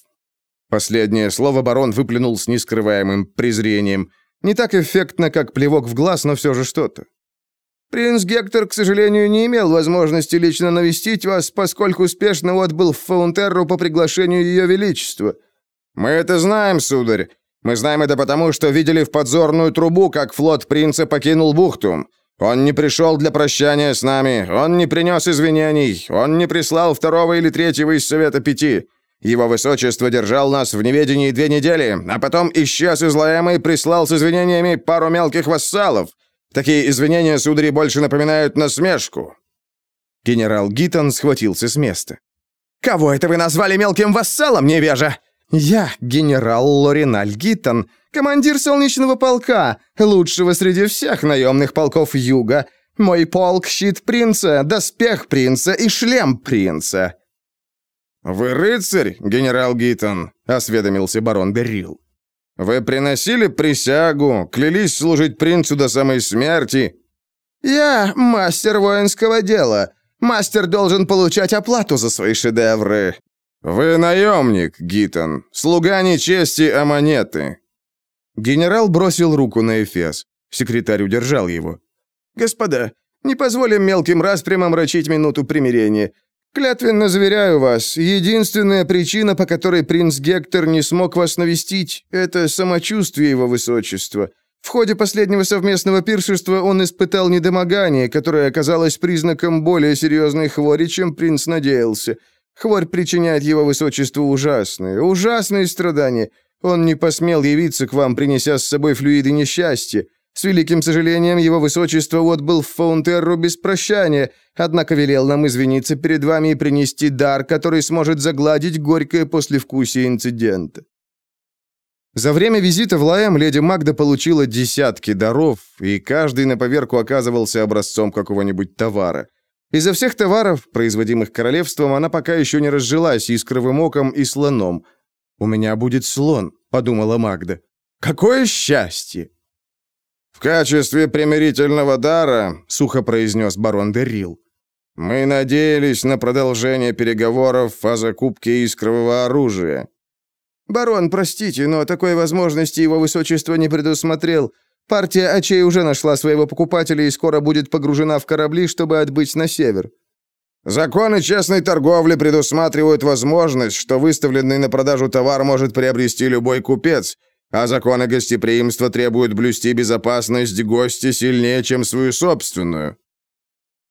Последнее слово барон выплюнул с нескрываемым презрением. Не так эффектно, как плевок в глаз, но все же что-то. Принц Гектор, к сожалению, не имел возможности лично навестить вас, поскольку успешно отбыл в Фаунтерру по приглашению Ее Величества. Мы это знаем, сударь. Мы знаем это потому, что видели в подзорную трубу, как флот принца покинул бухту. Он не пришел для прощания с нами, он не принес извинений, он не прислал второго или третьего из Совета Пяти. Его Высочество держал нас в неведении две недели, а потом исчез из Лаэма и прислал с извинениями пару мелких вассалов. Такие извинения, судари, больше напоминают насмешку». Генерал Гиттон схватился с места. «Кого это вы назвали мелким вассалом, невежа?» «Я генерал Лориналь Гиттон, командир солнечного полка, лучшего среди всех наемных полков Юга. Мой полк — щит принца, доспех принца и шлем принца». «Вы рыцарь, генерал Гиттон?» — осведомился барон Беррил. Вы приносили присягу, клялись служить принцу до самой смерти?» «Я мастер воинского дела. Мастер должен получать оплату за свои шедевры». «Вы наемник, Гитон. Слуга не чести, а монеты». Генерал бросил руку на Эфес. Секретарь удержал его. «Господа, не позволим мелким распрямам рачить минуту примирения. «Клятвенно заверяю вас, единственная причина, по которой принц Гектор не смог вас навестить, это самочувствие его высочества. В ходе последнего совместного пиршества он испытал недомогание, которое оказалось признаком более серьезной хвори, чем принц надеялся. Хворь причиняет его высочеству ужасные, ужасные страдания. Он не посмел явиться к вам, принеся с собой флюиды несчастья. С великим сожалением, его высочество отбыл в Фаунтерру без прощания, однако велел нам извиниться перед вами и принести дар, который сможет загладить горькое послевкусие инцидента». За время визита в Лаэм леди Магда получила десятки даров, и каждый на поверку оказывался образцом какого-нибудь товара. Изо всех товаров, производимых королевством, она пока еще не разжилась искровым оком и слоном. «У меня будет слон», — подумала Магда. «Какое счастье!» «В качестве примирительного дара», — сухо произнес барон Деррил, «мы надеялись на продолжение переговоров о закупке искрового оружия». «Барон, простите, но такой возможности его высочество не предусмотрел. Партия Ачей уже нашла своего покупателя и скоро будет погружена в корабли, чтобы отбыть на север». «Законы честной торговли предусматривают возможность, что выставленный на продажу товар может приобрести любой купец, а законы гостеприимства требуют блюсти безопасность гостя сильнее, чем свою собственную.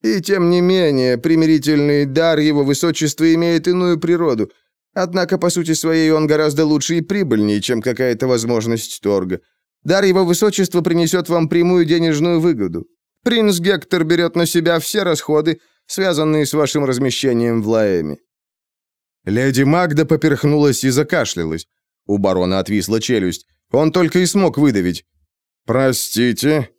И тем не менее, примирительный дар его высочества имеет иную природу. Однако, по сути своей, он гораздо лучше и прибыльнее, чем какая-то возможность торга. Дар его высочества принесет вам прямую денежную выгоду. Принц Гектор берет на себя все расходы, связанные с вашим размещением в Лаэме». Леди Магда поперхнулась и закашлялась. У барона отвисла челюсть. Он только и смог выдавить. «Простите?»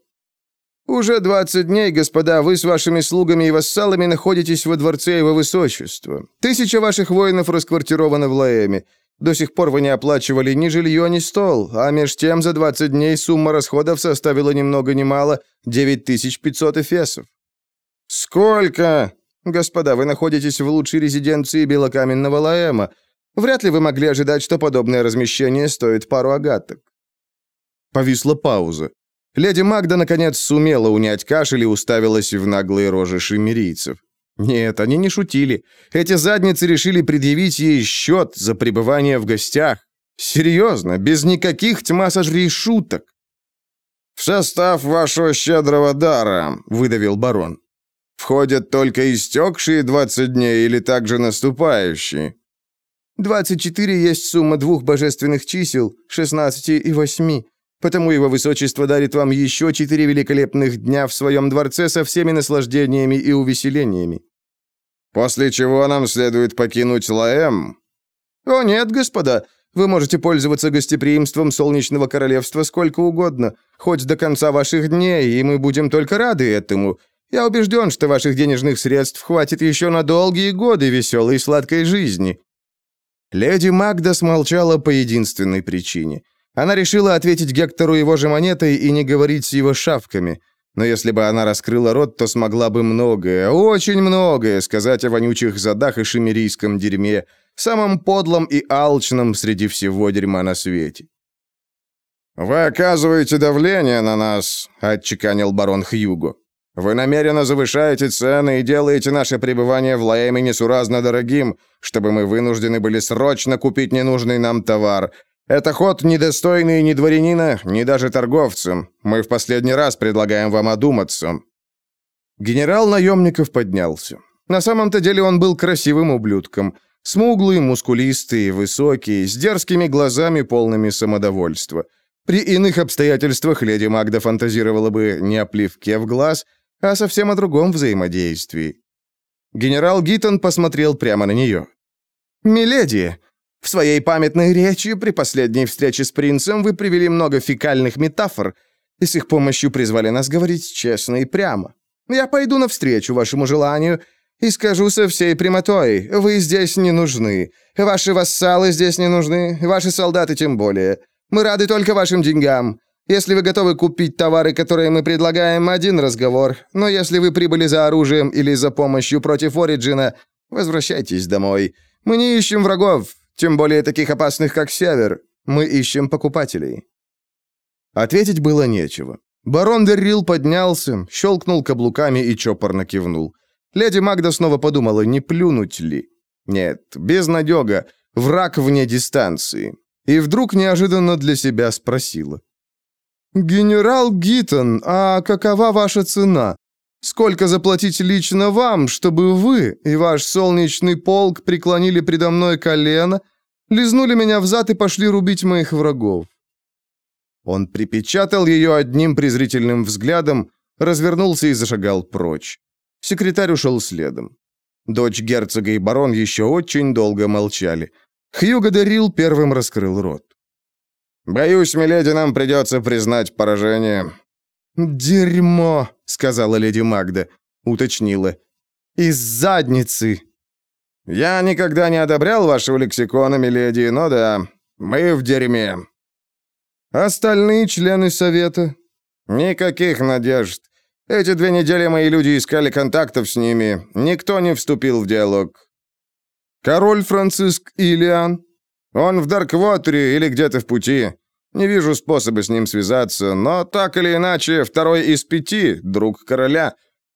«Уже двадцать дней, господа, вы с вашими слугами и вассалами находитесь во дворце его высочества. Тысяча ваших воинов расквартированы в Лаэме. До сих пор вы не оплачивали ни жилье, ни стол, а меж тем за 20 дней сумма расходов составила ни много ни мало 9500 эфесов». «Сколько?» «Господа, вы находитесь в лучшей резиденции белокаменного Лаэма. Вряд ли вы могли ожидать, что подобное размещение стоит пару агаток». Повисла пауза. Леди Магда, наконец, сумела унять кашель и уставилась в наглые рожи шимерийцев. Нет, они не шутили. Эти задницы решили предъявить ей счет за пребывание в гостях. Серьезно, без никаких тьма сожри шуток. «В состав вашего щедрого дара», — выдавил барон. Входят только истекшие 20 дней или также наступающие? 24 есть сумма двух божественных чисел, 16 и 8. Потому его высочество дарит вам еще четыре великолепных дня в своем дворце со всеми наслаждениями и увеселениями. После чего нам следует покинуть Лаэм. О нет, господа, вы можете пользоваться гостеприимством Солнечного Королевства сколько угодно, хоть до конца ваших дней, и мы будем только рады этому. Я убежден, что ваших денежных средств хватит еще на долгие годы веселой и сладкой жизни». Леди Магда смолчала по единственной причине. Она решила ответить Гектору его же монетой и не говорить с его шавками. Но если бы она раскрыла рот, то смогла бы многое, очень многое сказать о вонючих задах и шимерийском дерьме, самом подлом и алчном среди всего дерьма на свете. «Вы оказываете давление на нас», — отчеканил барон Хьюго. «Вы намеренно завышаете цены и делаете наше пребывание в Лаэме несуразно дорогим, чтобы мы вынуждены были срочно купить ненужный нам товар. Это ход недостойный ни дворянина, ни даже торговцам. Мы в последний раз предлагаем вам одуматься». Генерал наемников поднялся. На самом-то деле он был красивым ублюдком — Смуглый, мускулистый, высокий, с дерзкими глазами, полными самодовольства. При иных обстоятельствах леди Магда фантазировала бы не о плевке в глаз, а совсем о другом взаимодействии. Генерал Гиттон посмотрел прямо на нее. «Миледи, в своей памятной речи при последней встрече с принцем вы привели много фекальных метафор и с их помощью призвали нас говорить честно и прямо. Я пойду навстречу вашему желанию и скажу со всей прямотой, вы здесь не нужны. Ваши вассалы здесь не нужны, ваши солдаты тем более. Мы рады только вашим деньгам. Если вы готовы купить товары, которые мы предлагаем, один разговор. Но если вы прибыли за оружием или за помощью против Ориджина, возвращайтесь домой. Мы не ищем врагов, тем более таких опасных, как Север. Мы ищем покупателей». Ответить было нечего. Барон Деррил поднялся, щелкнул каблуками и чопорно кивнул. Леди Магда снова подумала, не плюнуть ли. Нет, безнадега, враг вне дистанции. И вдруг неожиданно для себя спросила. «Генерал Гиттон, а какова ваша цена? Сколько заплатить лично вам, чтобы вы и ваш солнечный полк преклонили предо мной колено, лизнули меня взад и пошли рубить моих врагов?» Он припечатал ее одним презрительным взглядом, развернулся и зашагал прочь. Секретарь ушел следом. Дочь герцога и барон еще очень долго молчали. Хьюго Дарил первым раскрыл рот. «Боюсь, миледи, нам придется признать поражение». «Дерьмо», — сказала леди Магда, уточнила. «Из задницы». «Я никогда не одобрял вашего лексикона, миледи, но да, мы в дерьме». «Остальные члены совета?» «Никаких надежд. Эти две недели мои люди искали контактов с ними. Никто не вступил в диалог. Король Франциск Илиан? Он в Дарквотере или где-то в пути. Не вижу способа с ним связаться, но так или иначе, второй из пяти — друг короля.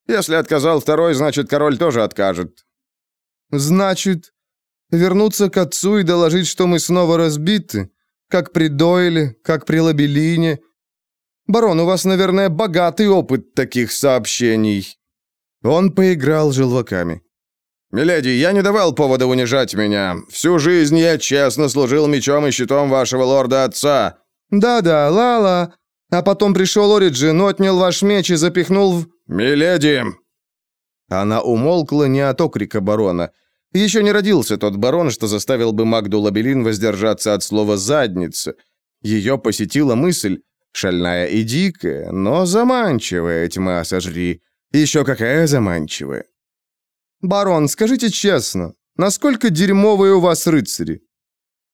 Если отказал второй, значит, король тоже откажет. Значит, вернуться к отцу и доложить, что мы снова разбиты? Как при Дойле, как при Лабелине, Барон, у вас, наверное, богатый опыт таких сообщений». Он поиграл желваками. «Миледи, я не давал повода унижать меня. Всю жизнь я честно служил мечом и щитом вашего лорда-отца». «Да-да, ла-ла. А потом пришел Ориджин, отнял ваш меч и запихнул в...» «Миледи!» Она умолкла не от окрика барона. Еще не родился тот барон, что заставил бы Магду Лабелин воздержаться от слова «задница». Ее посетила мысль, Шальная и дикая, но заманчивая тьма сожри. Еще какая заманчивая. «Барон, скажите честно, насколько дерьмовые у вас рыцари?»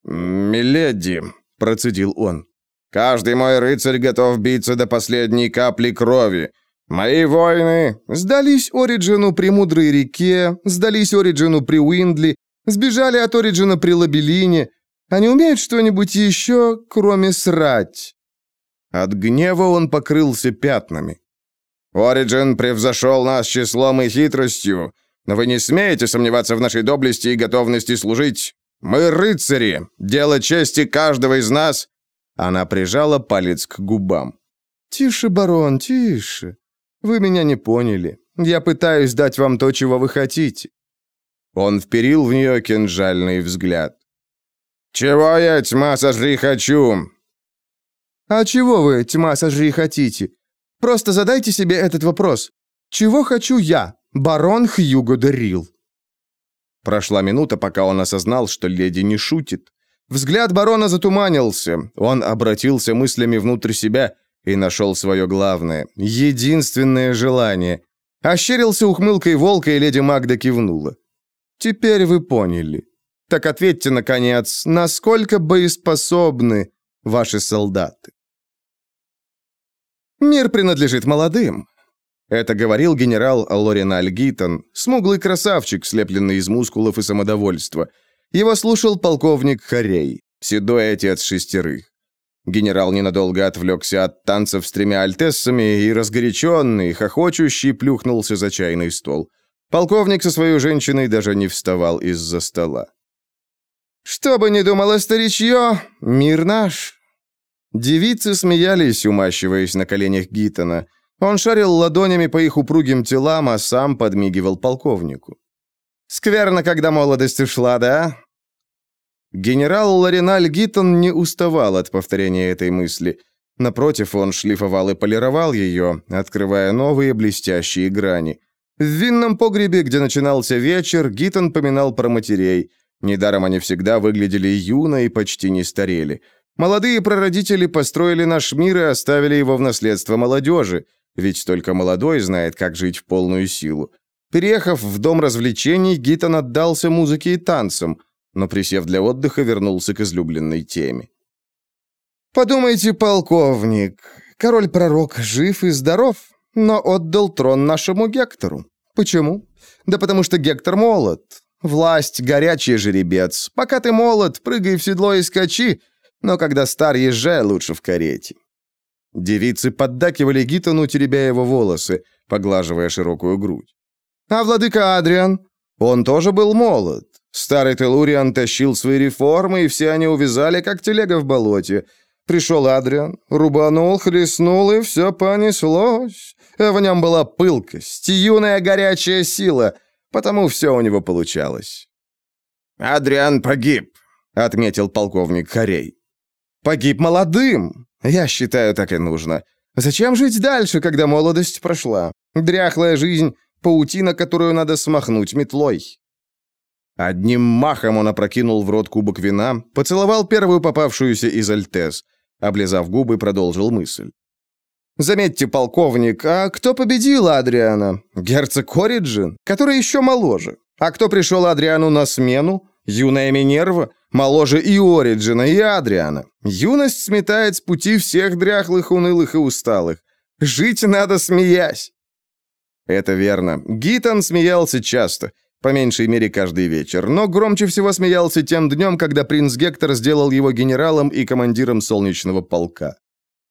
«Миледи», — процедил он, — «каждый мой рыцарь готов биться до последней капли крови. Мои воины сдались Ориджину при Мудрой реке, сдались Ориджину при Уиндли, сбежали от Ориджина при Лабелине. Они умеют что-нибудь еще, кроме срать?» От гнева он покрылся пятнами. «Ориджин превзошел нас числом и хитростью, но вы не смеете сомневаться в нашей доблести и готовности служить. Мы рыцари, дело чести каждого из нас». Она прижала палец к губам. «Тише, барон, тише. Вы меня не поняли. Я пытаюсь дать вам то, чего вы хотите». Он вперил в нее кинжальный взгляд. «Чего я, тьма, сожри хочу?» «А чего вы, тьма, сожри хотите? Просто задайте себе этот вопрос. Чего хочу я, барон Хьюго де Рил?» Прошла минута, пока он осознал, что леди не шутит. Взгляд барона затуманился. Он обратился мыслями внутрь себя и нашел свое главное, единственное желание. Ощерился ухмылкой волка, и леди Магда кивнула. «Теперь вы поняли. Так ответьте, наконец, насколько боеспособны ваши солдаты?» «Мир принадлежит молодым», — это говорил генерал Лориналь Гиттон, смуглый красавчик, слепленный из мускулов и самодовольства — его слушал полковник Харей, седой отец шестерых. Генерал ненадолго отвлекся от танцев с тремя альтессами и, разгоряченный, хохочущий, плюхнулся за чайный стол. Полковник со своей женщиной даже не вставал из-за стола. «Что бы ни думало старичье, мир наш!» Девицы смеялись, умащиваясь на коленях Гиттона. Он шарил ладонями по их упругим телам, а сам подмигивал полковнику. Скверно, когда молодость ушла, да?» Генерал Лариналь Гиттон не уставал от повторения этой мысли. Напротив, он шлифовал и полировал ее, открывая новые блестящие грани. В винном погребе, где начинался вечер, Гиттон поминал про матерей. Недаром они всегда выглядели юно и почти не старели. Молодые прародители построили наш мир и оставили его в наследство молодежи, ведь только молодой знает, как жить в полную силу. Переехав в дом развлечений, Гитон отдался музыке и танцам, но, присев для отдыха, вернулся к излюбленной теме. «Подумайте, полковник, король-пророк жив и здоров, но отдал трон нашему Гектору. Почему? Да потому что Гектор молод. Власть — горячий жеребец. Пока ты молод, прыгай в седло и скачи, но когда стар, езжай лучше в карете». Девицы поддакивали Гитону, теребя его волосы, поглаживая широкую грудь. А владыка Адриан? Он тоже был молод. Старый Телуриан тащил свои реформы, и все они увязали, как телега в болоте. Пришел Адриан, рубанул, хлестнул, и все понеслось. В нем была пылкость, юная горячая сила, потому все у него получалось. «Адриан погиб», — отметил полковник Харей. «Погиб молодым. Я считаю, так и нужно. Зачем жить дальше, когда молодость прошла? Дряхлая жизнь паутина, которую надо смахнуть метлой. Одним махом он опрокинул в рот кубок вина, поцеловал первую попавшуюся из альтез. Облизав губы, продолжил мысль. «Заметьте, полковник, а кто победил Адриана? Герцог Ориджин, который еще моложе. А кто пришел Адриану на смену? Юная Минерва, моложе и Ориджина, и Адриана. Юность сметает с пути всех дряхлых, унылых и усталых. Жить надо, смеясь. Это верно. Гитон смеялся часто, по меньшей мере каждый вечер, но громче всего смеялся тем днем, когда принц Гектор сделал его генералом и командиром солнечного полка.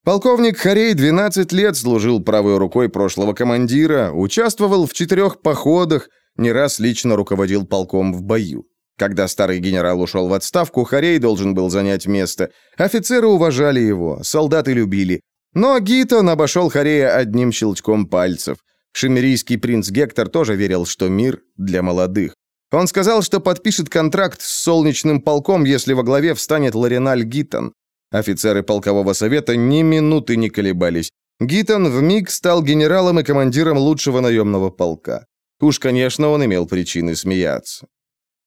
Полковник Харей 12 лет служил правой рукой прошлого командира, участвовал в четырех походах, не раз лично руководил полком в бою. Когда старый генерал ушел в отставку, Харей должен был занять место. Офицеры уважали его, солдаты любили. Но Гитон обошел Харея одним щелчком пальцев. Шемерийский принц Гектор тоже верил, что мир для молодых. Он сказал, что подпишет контракт с Солнечным полком, если во главе встанет Лариналь Гитон. Офицеры полкового совета ни минуты не колебались. Гитон вмиг стал генералом и командиром лучшего наемного полка. Уж, конечно, он имел причины смеяться.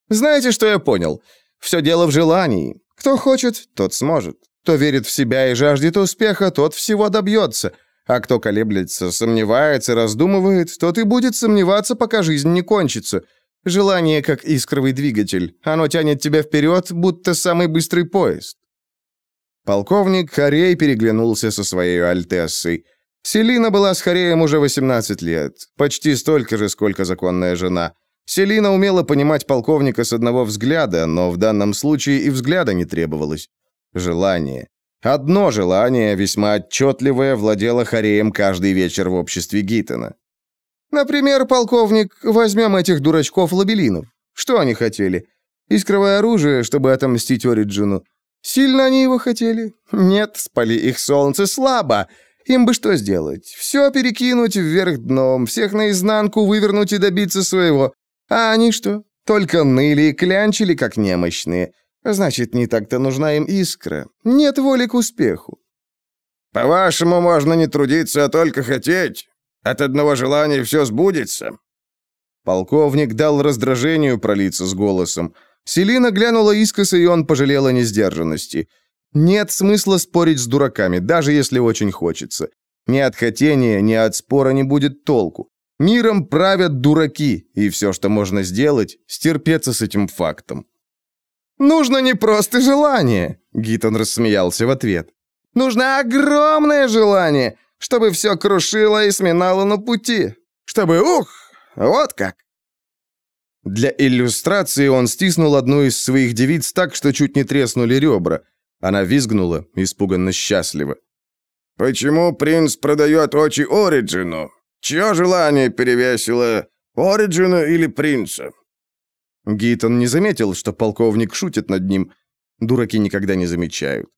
«Знаете, что я понял? Все дело в желании. Кто хочет, тот сможет. Кто верит в себя и жаждет успеха, тот всего добьется. А кто колеблется, сомневается, раздумывает, тот и будет сомневаться, пока жизнь не кончится. Желание как искровый двигатель. Оно тянет тебя вперед, будто самый быстрый поезд. Полковник Харей переглянулся со своей альтессой. Селина была с Хареем уже 18 лет, почти столько же, сколько законная жена. Селина умела понимать полковника с одного взгляда, но в данном случае и взгляда не требовалось. Желание. Одно желание, весьма отчетливое, владело Хареем каждый вечер в обществе Гиттона. «Например, полковник, возьмем этих дурачков-лабелинов. Что они хотели? Искровое оружие, чтобы отомстить Ориджину. Сильно они его хотели? Нет, спали их солнце слабо. Им бы что сделать? Все перекинуть вверх дном, всех наизнанку вывернуть и добиться своего. А они что? Только ныли и клянчили, как немощные. Значит, не так-то нужна им искра. Нет воли к успеху. По-вашему, можно не трудиться, а только хотеть? От одного желания все сбудется?» Полковник дал раздражению пролиться с голосом. Селина глянула искоса, и он пожалел о несдержанности. Нет смысла спорить с дураками, даже если очень хочется. Ни от хотения, ни от спора не будет толку. Миром правят дураки, и все, что можно сделать, стерпеться с этим фактом. «Нужно не просто желание», — Гитон рассмеялся в ответ. «Нужно огромное желание, чтобы все крушило и сминало на пути. Чтобы, ух, вот как!» Для иллюстрации он стиснул одну из своих девиц так, что чуть не треснули ребра. Она визгнула, испуганно счастлива. «Почему принц продает очи Ориджину? Чье желание перевесило, Ориджина или принца?» Гитон не заметил, что полковник шутит над ним. Дураки никогда не замечают.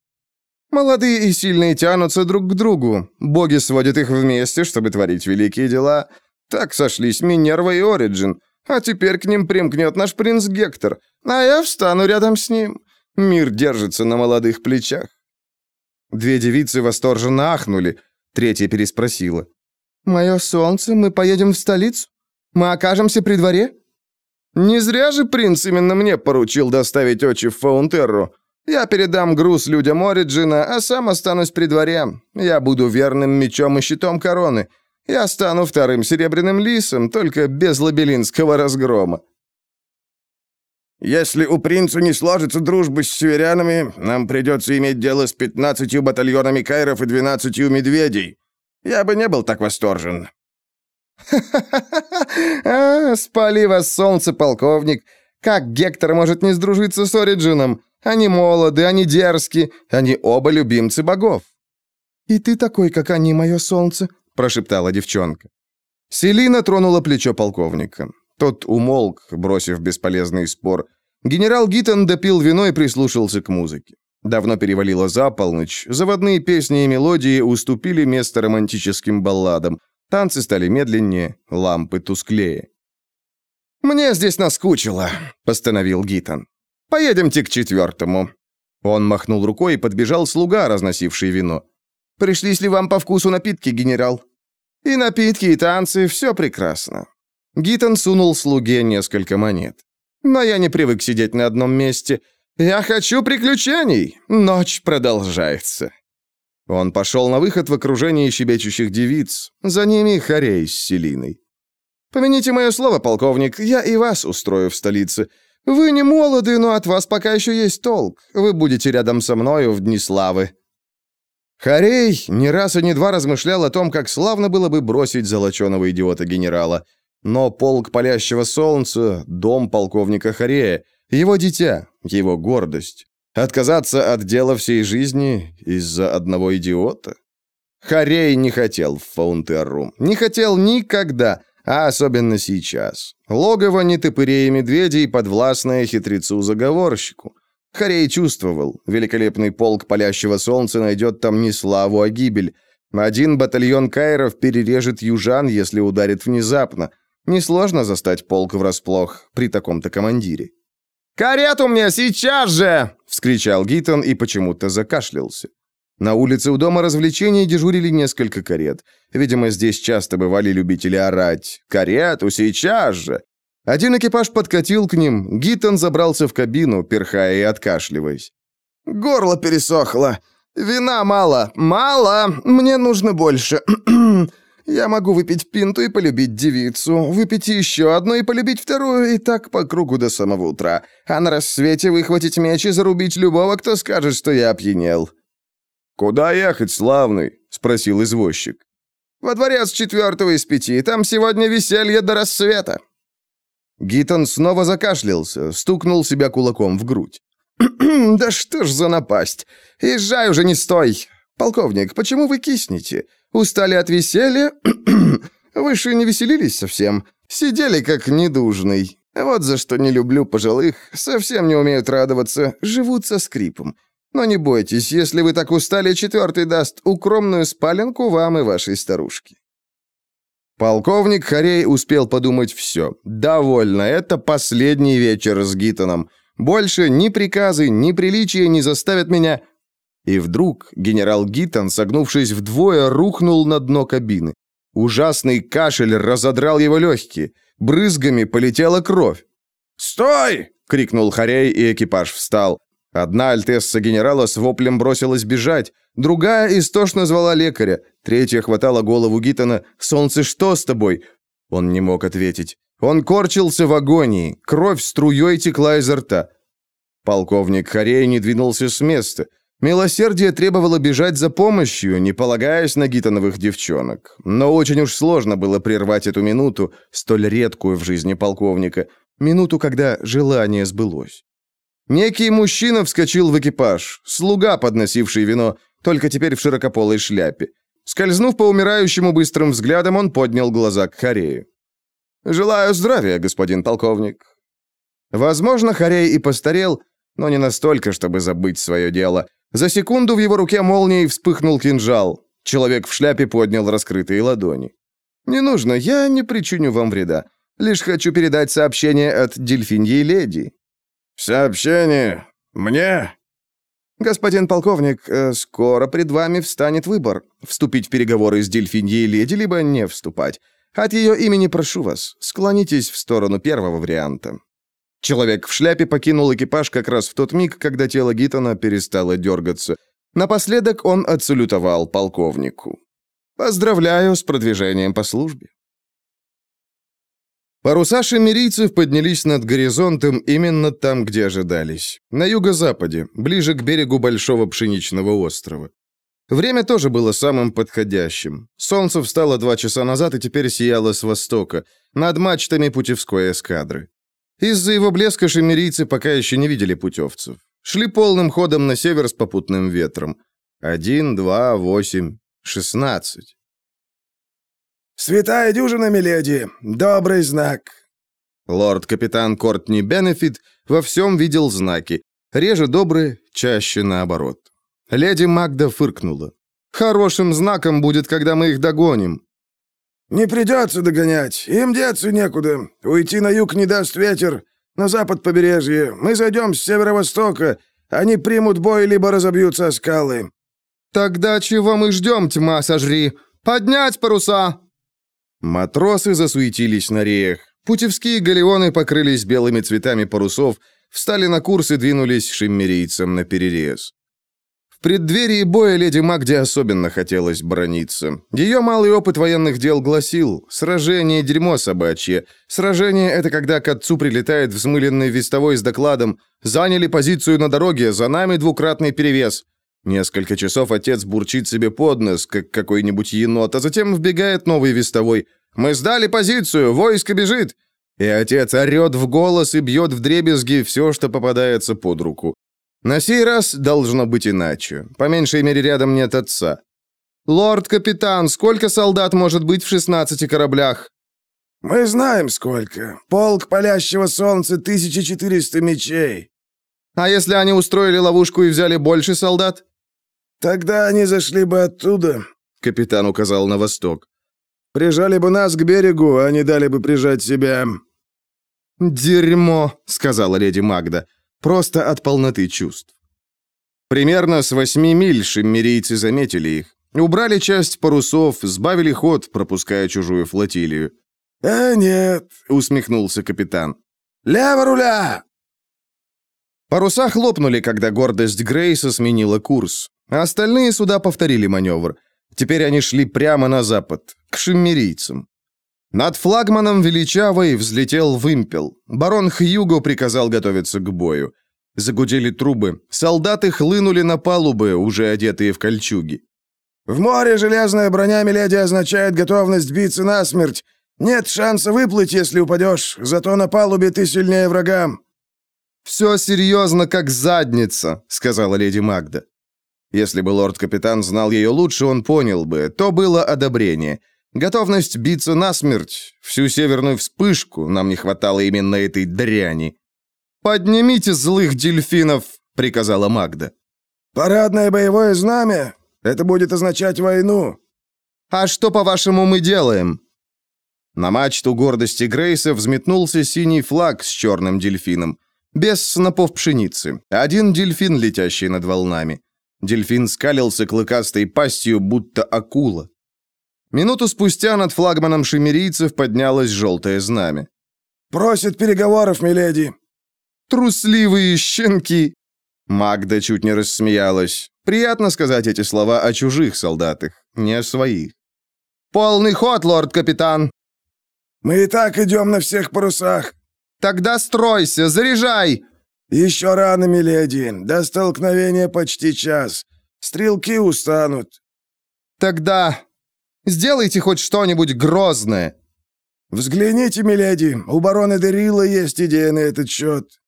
Молодые и сильные тянутся друг к другу. Боги сводят их вместе, чтобы творить великие дела. Так сошлись Минерва и Ориджин. А теперь к ним примкнет наш принц Гектор, а я встану рядом с ним. Мир держится на молодых плечах». Две девицы восторженно ахнули. Третья переспросила. «Мое солнце, мы поедем в столицу? Мы окажемся при дворе?» «Не зря же принц именно мне поручил доставить очи в Фаунтерру. Я передам груз людям Ориджина, а сам останусь при дворе. Я буду верным мечом и щитом короны. Я стану вторым серебряным лисом, только без лабелинского разгрома». Если у принца не сложится дружба с северянами, нам придется иметь дело с пятнадцатью батальонами кайров и двенадцатью медведей. Я бы не был так восторжен». «А, спали вас солнце, полковник. Как Гектор может не сдружиться с Ориджином? Они молоды, они дерзки, они оба любимцы богов». «И ты такой, как они, мое солнце», — прошептала девчонка. Селина тронула плечо полковника. Тот умолк, бросив бесполезный спор. Генерал Гиттон допил вино и прислушался к музыке. Давно перевалило за полночь, заводные песни и мелодии уступили место романтическим балладам, танцы стали медленнее, лампы тусклее. «Мне здесь наскучило», — постановил Гиттон. «Поедемте к четвертому». Он махнул рукой и подбежал слуга, разносивший вино. «Пришлись ли вам по вкусу напитки, генерал?» «И напитки, и танцы, все прекрасно». Гиттон сунул слуге несколько монет. Но я не привык сидеть на одном месте. Я хочу приключений. Ночь продолжается». Он пошел на выход в окружении щебечущих девиц. За ними Харей с Селиной. «Помяните мое слово, полковник, я и вас устрою в столице. Вы не молоды, но от вас пока еще есть толк. Вы будете рядом со мною в дни славы». Харей не раз и не два размышлял о том, как славно было бы бросить золоченого идиота-генерала. Но полк палящего солнца — дом полковника Харея, его дитя, его гордость. Отказаться от дела всей жизни из-за одного идиота? Харей не хотел в Фаунтерру. Не хотел никогда, а особенно сейчас. Логово нетопырей и медведей, подвластное хитрецу-заговорщику. Харей чувствовал, великолепный полк палящего солнца найдет там не славу, а гибель. Один батальон кайров перережет южан, если ударит внезапно — Несложно застать полк врасплох при таком-то командире. «Карету мне сейчас же!» — вскричал Гитон и почему-то закашлялся. На улице у дома развлечений дежурили несколько карет. Видимо, здесь часто бывали любители орать. «Карету сейчас же!» Один экипаж подкатил к ним, Гитон забрался в кабину, перхая и откашливаясь. «Горло пересохло. Вина мало. Мало. Мне нужно больше. Я могу выпить пинту и полюбить девицу, выпить еще одну и полюбить вторую, и так по кругу до самого утра, а на рассвете выхватить меч и зарубить любого, кто скажет, что я опьянел». «Куда ехать, славный?» — спросил извозчик. «Во дворец четвертого из пяти, там сегодня веселье до рассвета». Гитон снова закашлялся, стукнул себя кулаком в грудь. «Да что ж за напасть! Езжай уже, не стой! Полковник, почему вы киснете? Устали от веселья? Вы же не веселились совсем. Сидели как недужный. Вот за что не люблю пожилых. Совсем не умеют радоваться. Живут со скрипом. Но не бойтесь, если вы так устали, четвертый даст укромную спаленку вам и вашей старушке». Полковник Харей успел подумать все. «Довольно, это последний вечер с Гиттоном. Больше ни приказы, ни приличия не заставят меня...» И вдруг генерал Гиттон, согнувшись вдвое, рухнул на дно кабины. Ужасный кашель разодрал его легкие. Брызгами полетела кровь. «Стой!» — крикнул Харей, и экипаж встал. Одна альтесса генерала с воплем бросилась бежать, другая истошно звала лекаря, третья хватала голову Гитона. «Солнце, что с тобой?» Он не мог ответить. Он корчился в агонии, кровь струей текла изо рта. Полковник Харей не двинулся с места. Милосердие требовало бежать за помощью, не полагаясь на гитоновых девчонок. Но очень уж сложно было прервать эту минуту, столь редкую в жизни полковника, минуту, когда желание сбылось. Некий мужчина вскочил в экипаж, слуга, подносивший вино, только теперь в широкополой шляпе. Скользнув по умирающему быстрым взглядом, он поднял глаза к Харею. «Желаю здравия, господин полковник». Возможно, Харей и постарел, но не настолько, чтобы забыть свое дело. За секунду в его руке молнией вспыхнул кинжал. Человек в шляпе поднял раскрытые ладони. «Не нужно, я не причиню вам вреда. Лишь хочу передать сообщение от дельфиньей леди». «Сообщение? Мне?» «Господин полковник, э, скоро пред вами встанет выбор. Вступить в переговоры с дельфиньей леди, либо не вступать. От ее имени прошу вас, склонитесь в сторону первого варианта». Человек в шляпе покинул экипаж как раз в тот миг, когда тело Гитона перестало дергаться. Напоследок он отсалютовал полковнику. «Поздравляю с продвижением по службе». Паруса шемерийцев поднялись над горизонтом именно там, где ожидались. На юго-западе, ближе к берегу Большого Пшеничного острова. Время тоже было самым подходящим. Солнце встало два часа назад и теперь сияло с востока, над мачтами путевской эскадры. Из-за его блеска шемерийцы пока еще не видели путевцев. Шли полным ходом на север с попутным ветром. Один, два, восемь, шестнадцать. «Святая дюжина, миледи! Добрый знак!» Лорд-капитан Кортни Бенефит во всем видел знаки. Реже добрые, чаще наоборот. Леди Магда фыркнула. «Хорошим знаком будет, когда мы их догоним». «Не придется догонять. Им деться некуда. Уйти на юг не даст ветер. На запад побережья. Мы зайдем с северо-востока. Они примут бой, либо разобьются о скалы». «Тогда чего мы ждем, тьма сожри? Поднять паруса!» Матросы засуетились на реях. Путевские галеоны покрылись белыми цветами парусов, встали на курс и двинулись шиммерийцам на перерез. Преддверии боя леди Магде особенно хотелось брониться. Ее малый опыт военных дел гласил «Сражение – дерьмо собачье. Сражение – это когда к отцу прилетает взмыленный вестовой с докладом «Заняли позицию на дороге, за нами двукратный перевес». Несколько часов отец бурчит себе под нос, как какой-нибудь енот, а затем вбегает новый вестовой. «Мы сдали позицию, войско бежит!» И отец орет в голос и бьет в дребезги все, что попадается под руку. На сей раз должно быть иначе. По меньшей мере, рядом нет отца. «Лорд-капитан, сколько солдат может быть в 16 кораблях?» «Мы знаем, сколько. Полк палящего солнца, 1400 мечей». «А если они устроили ловушку и взяли больше солдат?» «Тогда они зашли бы оттуда», — капитан указал на восток. «Прижали бы нас к берегу, а не дали бы прижать себя». «Дерьмо», — сказала леди Магда, просто от полноты чувств. Примерно с восьми миль шиммерийцы заметили их. Убрали часть парусов, сбавили ход, пропуская чужую флотилию. «А нет», — усмехнулся капитан. «Лево руля!» Паруса хлопнули, когда гордость Грейса сменила курс. А остальные суда повторили маневр. Теперь они шли прямо на запад, к шиммерийцам. Над флагманом величавой взлетел вымпел. Барон Хьюго приказал готовиться к бою. Загудели трубы. Солдаты хлынули на палубы, уже одетые в кольчуги. «В море железная броня, миледи, означает готовность биться насмерть. Нет шанса выплыть, если упадешь, зато на палубе ты сильнее врага». «Все серьезно, как задница», — сказала леди Магда. Если бы лорд-капитан знал ее лучше, он понял бы. То было одобрение. Готовность биться насмерть. Всю северную вспышку нам не хватало именно этой дряни. «Поднимите злых дельфинов!» — приказала Магда. «Парадное боевое знамя? Это будет означать войну». «А что, по-вашему, мы делаем?» На мачту гордости Грейса взметнулся синий флаг с черным дельфином. Без снопов пшеницы. Один дельфин, летящий над волнами. Дельфин скалился клыкастой пастью, будто акула. Минуту спустя над флагманом шемерийцев поднялось желтое знамя. «Просит переговоров, миледи!» «Трусливые щенки!» Магда чуть не рассмеялась. Приятно сказать эти слова о чужих солдатах, не о своих. «Полный ход, лорд-капитан!» «Мы и так идем на всех парусах!» «Тогда стройся, заряжай!» «Еще рано, миледи. До столкновения почти час. Стрелки устанут». «Тогда сделайте хоть что-нибудь грозное». «Взгляните, миледи, у барона Дерила есть идея на этот счет».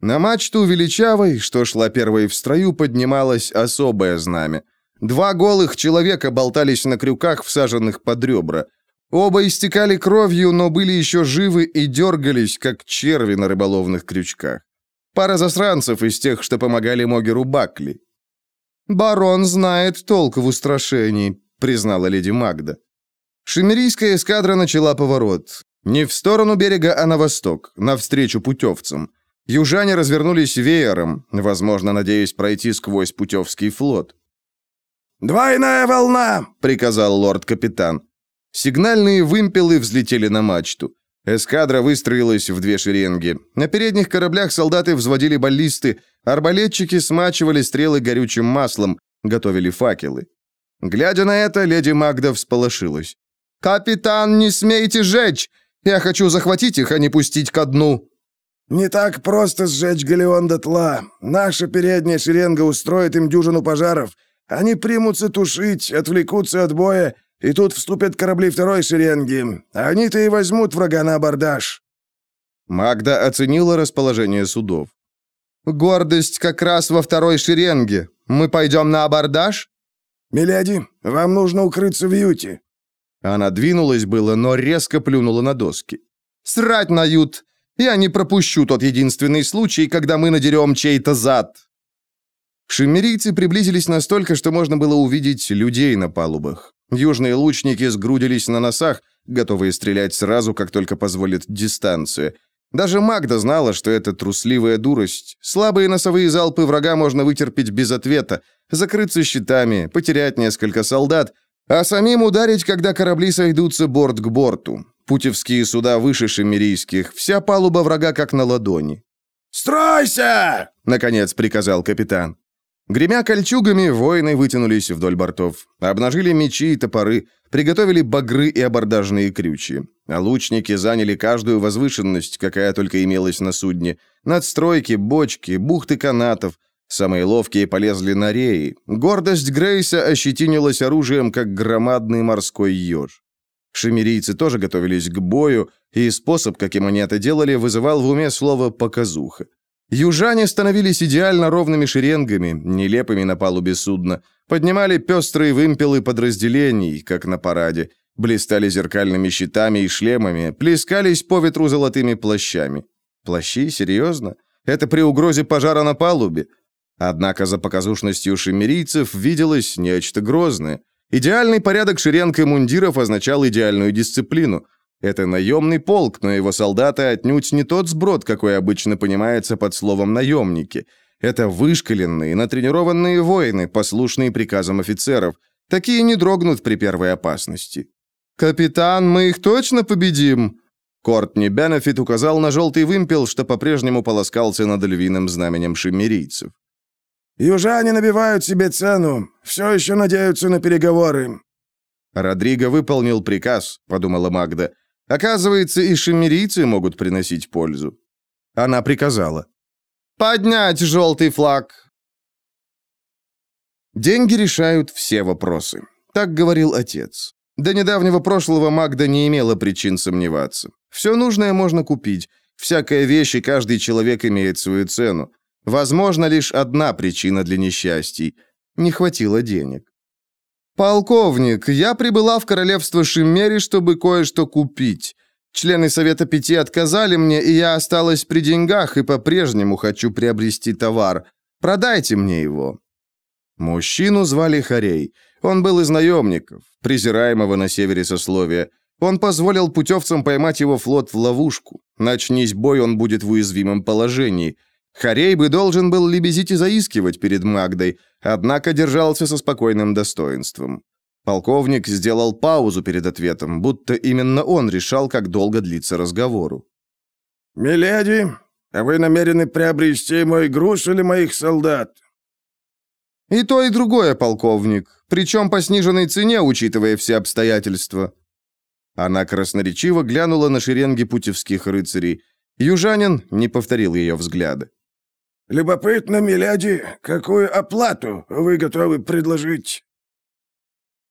На мачту величавой, что шла первой в строю, поднималось особое знамя. Два голых человека болтались на крюках, всаженных под ребра. Оба истекали кровью, но были еще живы и дергались, как черви на рыболовных крючках. Пара засранцев из тех, что помогали Могеру Бакли. «Барон знает толк в устрашении», — признала леди Магда. Шемерийская эскадра начала поворот. Не в сторону берега, а на восток, навстречу путевцам. Южане развернулись веером, возможно, надеясь пройти сквозь путевский флот. «Двойная волна!» — приказал лорд-капитан. Сигнальные вымпелы взлетели на мачту. Эскадра выстроилась в две шеренги. На передних кораблях солдаты взводили баллисты, арбалетчики смачивали стрелы горючим маслом, готовили факелы. Глядя на это, леди Магда всполошилась. «Капитан, не смейте жечь! Я хочу захватить их, а не пустить ко дну!» «Не так просто сжечь галеон дотла. Наша передняя шеренга устроит им дюжину пожаров. Они примутся тушить, отвлекутся от боя и тут вступят корабли второй шеренги. Они-то и возьмут врага на абордаж». Магда оценила расположение судов. «Гордость как раз во второй шеренге. Мы пойдем на абордаж?» «Миледи, вам нужно укрыться в юте». Она двинулась было, но резко плюнула на доски. «Срать на ют! Я не пропущу тот единственный случай, когда мы надерем чей-то зад!» Шиммерийцы приблизились настолько, что можно было увидеть людей на палубах. Южные лучники сгрудились на носах, готовые стрелять сразу, как только позволит дистанция. Даже Магда знала, что это трусливая дурость. Слабые носовые залпы врага можно вытерпеть без ответа, закрыться щитами, потерять несколько солдат, а самим ударить, когда корабли сойдутся борт к борту. Путевские суда выше шемерийских, вся палуба врага как на ладони. «Стройся!» — наконец приказал капитан. Гремя кольчугами, воины вытянулись вдоль бортов, обнажили мечи и топоры, приготовили багры и абордажные крючи. А лучники заняли каждую возвышенность, какая только имелась на судне. Надстройки, бочки, бухты канатов. Самые ловкие полезли на реи. Гордость Грейса ощетинилась оружием, как громадный морской еж. Шемерийцы тоже готовились к бою, и способ, каким они это делали, вызывал в уме слово «показуха». Южане становились идеально ровными шеренгами, нелепыми на палубе судна, поднимали пестрые вымпелы подразделений, как на параде, блистали зеркальными щитами и шлемами, плескались по ветру золотыми плащами. Плащи? Серьезно? Это при угрозе пожара на палубе? Однако за показушностью шемерийцев виделось нечто грозное. Идеальный порядок шеренг и мундиров означал идеальную дисциплину – это наемный полк, но его солдаты отнюдь не тот сброд, какой обычно понимается под словом «наемники». Это вышкаленные, натренированные воины, послушные приказам офицеров. Такие не дрогнут при первой опасности. «Капитан, мы их точно победим?» Кортни Бенефит указал на желтый вымпел, что по-прежнему полоскался над львиным знаменем шиммерийцев. «Южане набивают себе цену, все еще надеются на переговоры». Родриго выполнил приказ, подумала Магда. Оказывается, и шемерийцы могут приносить пользу. Она приказала. «Поднять желтый флаг!» Деньги решают все вопросы. Так говорил отец. До недавнего прошлого Магда не имела причин сомневаться. Все нужное можно купить. Всякая вещь и каждый человек имеет свою цену. Возможно, лишь одна причина для несчастий. Не хватило денег. «Полковник, я прибыла в королевство Шиммери, чтобы кое-что купить. Члены Совета Пяти отказали мне, и я осталась при деньгах и по-прежнему хочу приобрести товар. Продайте мне его». Мужчину звали Харей. Он был из наемников, презираемого на севере сословия. Он позволил путевцам поймать его флот в ловушку. Начнись бой, он будет в уязвимом положении. Харей бы должен был лебезить и заискивать перед Магдой, однако держался со спокойным достоинством. Полковник сделал паузу перед ответом, будто именно он решал, как долго длится разговору. «Миледи, а вы намерены приобрести мой груз или моих солдат?» «И то, и другое, полковник, причем по сниженной цене, учитывая все обстоятельства». Она красноречиво глянула на шеренги путевских рыцарей. Южанин не повторил ее взгляды. «Любопытно, миледи, какую оплату вы готовы предложить?»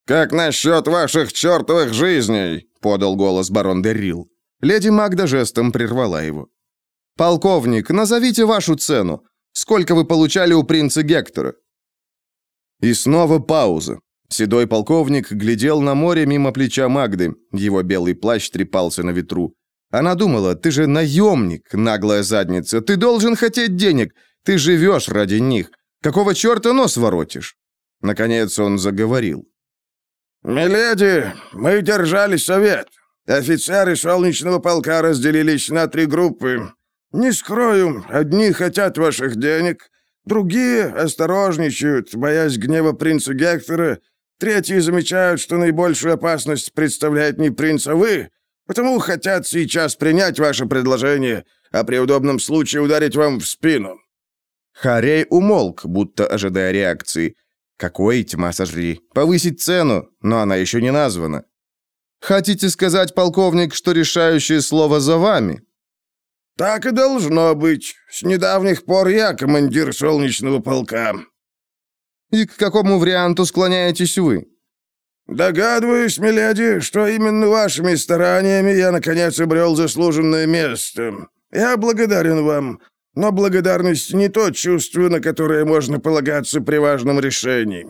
«Как насчет ваших чертовых жизней?» — подал голос барон Деррил. Леди Магда жестом прервала его. «Полковник, назовите вашу цену. Сколько вы получали у принца Гектора?» И снова пауза. Седой полковник глядел на море мимо плеча Магды. Его белый плащ трепался на ветру. Она думала, ты же наемник, наглая задница. Ты должен хотеть денег. Ты живешь ради них. Какого черта нос воротишь? Наконец он заговорил. «Миледи, мы держали совет. Офицеры солнечного полка разделились на три группы. Не скрою, одни хотят ваших денег, другие осторожничают, боясь гнева принца Гектора, третьи замечают, что наибольшую опасность представляет не принц, а вы, потому хотят сейчас принять ваше предложение, а при удобном случае ударить вам в спину». Харей умолк, будто ожидая реакции. Какой тьма сожри. Повысить цену, но она еще не названа. Хотите сказать, полковник, что решающее слово за вами? Так и должно быть. С недавних пор я командир солнечного полка. И к какому варианту склоняетесь вы? Догадываюсь, миледи, что именно вашими стараниями я наконец обрел заслуженное место. Я благодарен вам. Но благодарность не то чувство, на которое можно полагаться при важном решении».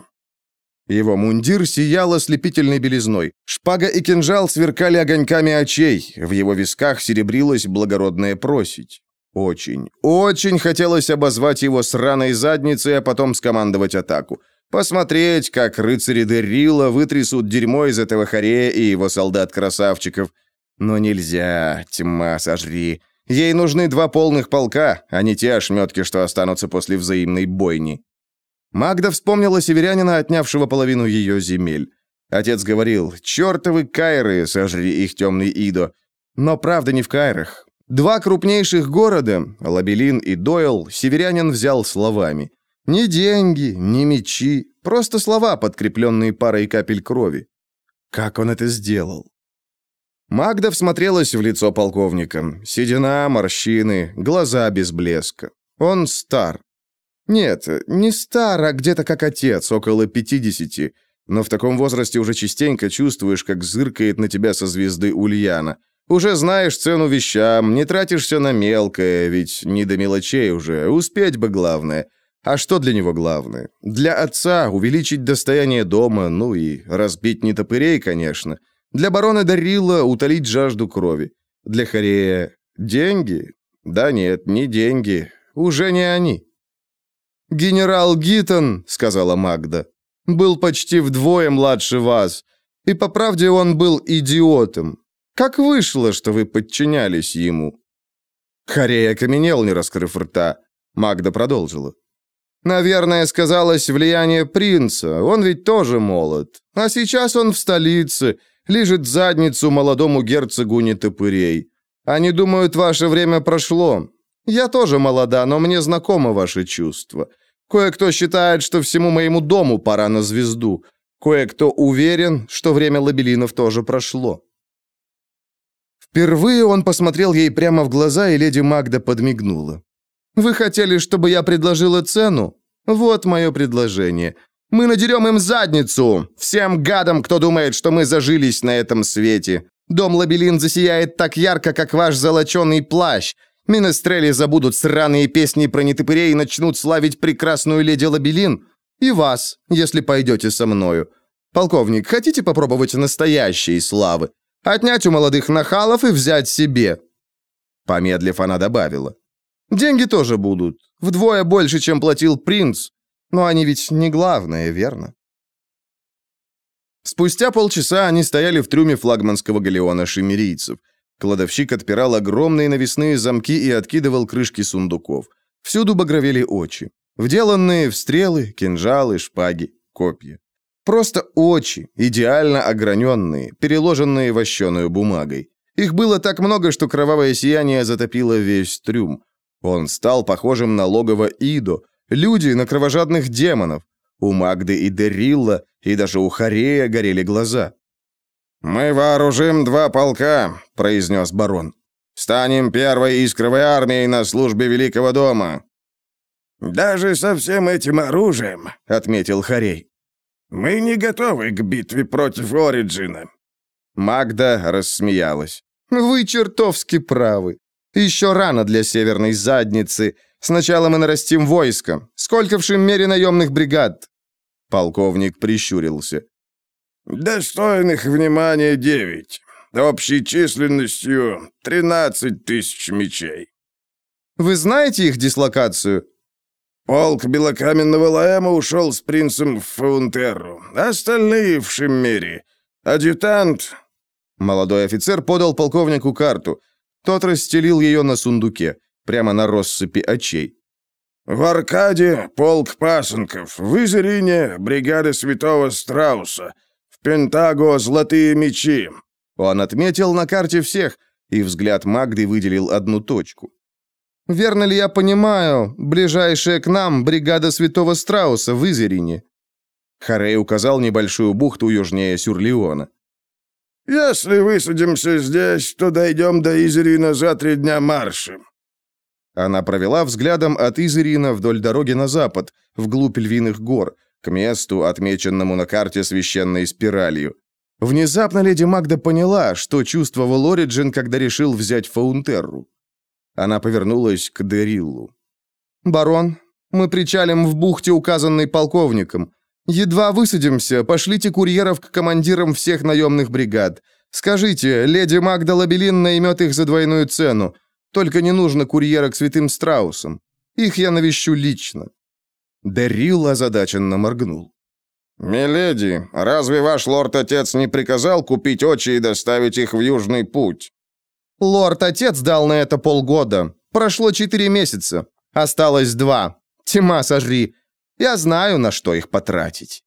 Его мундир сиял ослепительной белизной. Шпага и кинжал сверкали огоньками очей. В его висках серебрилась благородная просить. Очень, очень хотелось обозвать его сраной задницей, а потом скомандовать атаку. Посмотреть, как рыцари Деррила вытрясут дерьмо из этого хорея и его солдат-красавчиков. Но нельзя, тьма сожри. Ей нужны два полных полка, а не те ошметки, что останутся после взаимной бойни. Магда вспомнила северянина, отнявшего половину ее земель. Отец говорил, «Чертовы кайры, сожри их темный Идо». Но правда не в кайрах. Два крупнейших города, Лабелин и Дойл, северянин взял словами. Ни деньги, ни мечи, просто слова, подкрепленные парой капель крови. Как он это сделал? Магда всмотрелась в лицо полковника. Седина, морщины, глаза без блеска. Он стар. Нет, не стар, а где-то как отец, около пятидесяти. Но в таком возрасте уже частенько чувствуешь, как зыркает на тебя со звезды Ульяна. Уже знаешь цену вещам, не тратишься на мелкое, ведь не до мелочей уже, успеть бы главное. А что для него главное? Для отца увеличить достояние дома, ну и разбить нетопырей, конечно. Для барона Дарила утолить жажду крови. Для Хорея деньги? Да нет, не деньги. Уже не они. «Генерал Гиттон», — сказала Магда, — «был почти вдвое младше вас. И, по правде, он был идиотом. Как вышло, что вы подчинялись ему?» Хорей окаменел, не раскрыв рта. Магда продолжила. «Наверное, сказалось влияние принца. Он ведь тоже молод. А сейчас он в столице, лижет задницу молодому герцогу нетопырей. Они думают, ваше время прошло. Я тоже молода, но мне знакомо ваше чувство. Кое-кто считает, что всему моему дому пора на звезду. Кое-кто уверен, что время лабелинов тоже прошло. Впервые он посмотрел ей прямо в глаза, и леди Магда подмигнула. «Вы хотели, чтобы я предложила цену? Вот мое предложение. Мы надерем им задницу! Всем гадам, кто думает, что мы зажились на этом свете. Дом Лабелин засияет так ярко, как ваш золоченый плащ. Минестрели забудут сраные песни про нетопырей и начнут славить прекрасную леди Лабелин. И вас, если пойдете со мною. Полковник, хотите попробовать настоящей славы? Отнять у молодых нахалов и взять себе?» Помедлив, она добавила. «Деньги тоже будут. Вдвое больше, чем платил принц. Но они ведь не главное, верно? Спустя полчаса они стояли в трюме флагманского галеона шимерийцев. Кладовщик отпирал огромные навесные замки и откидывал крышки сундуков. Всюду багровели очи. Вделанные в стрелы, кинжалы, шпаги, копья. Просто очи, идеально ограненные, переложенные вощеную бумагой. Их было так много, что кровавое сияние затопило весь трюм. Он стал похожим на логово Идо, люди на кровожадных демонов. У Магды и Дерилла, и даже у Харея горели глаза. «Мы вооружим два полка», — произнес барон. «Станем первой искровой армией на службе Великого дома». «Даже со всем этим оружием», — отметил Харей, «мы не готовы к битве против Ориджина». Магда рассмеялась. «Вы чертовски правы. Еще рано для северной задницы. Сначала мы нарастим войско. Сколько в Шиммере наемных бригад?» Полковник прищурился. «Достойных внимания девять. Общей численностью тринадцать тысяч мечей». «Вы знаете их дислокацию?» «Полк Белокаменного Лаэма ушел с принцем в Фаунтерру. Остальные в Шиммере. Адъютант...» Молодой офицер подал полковнику карту. Тот расстелил ее на сундуке, прямо на россыпи очей. «В Аркаде полк пасынков, в Изерине бригада святого Страуса, в Пентаго золотые мечи». Он отметил на карте всех, и взгляд Магды выделил одну точку. «Верно ли я понимаю, ближайшая к нам бригада святого Страуса в Изерине?» Харей указал небольшую бухту южнее Сюрлеона. «Если высадимся здесь, то дойдем до Изерина за три дня маршем». Она провела взглядом от Изерина вдоль дороги на запад, вглубь львиных гор, к месту, отмеченному на карте священной спиралью. Внезапно леди Магда поняла, что чувствовал Ориджин, когда решил взять Фаунтерру. Она повернулась к Дериллу. «Барон, мы причалим в бухте, указанной полковником. Едва высадимся, пошлите курьеров к командирам всех наемных бригад. Скажите, леди Магда Лабелин наймет их за двойную цену. Только не нужно курьера к святым страусам. Их я навещу лично». Дерил озадаченно моргнул. «Миледи, разве ваш лорд-отец не приказал купить очи и доставить их в Южный путь?» «Лорд-отец дал на это полгода. Прошло четыре месяца. Осталось два. Тьма сожри. Я знаю, на что их потратить».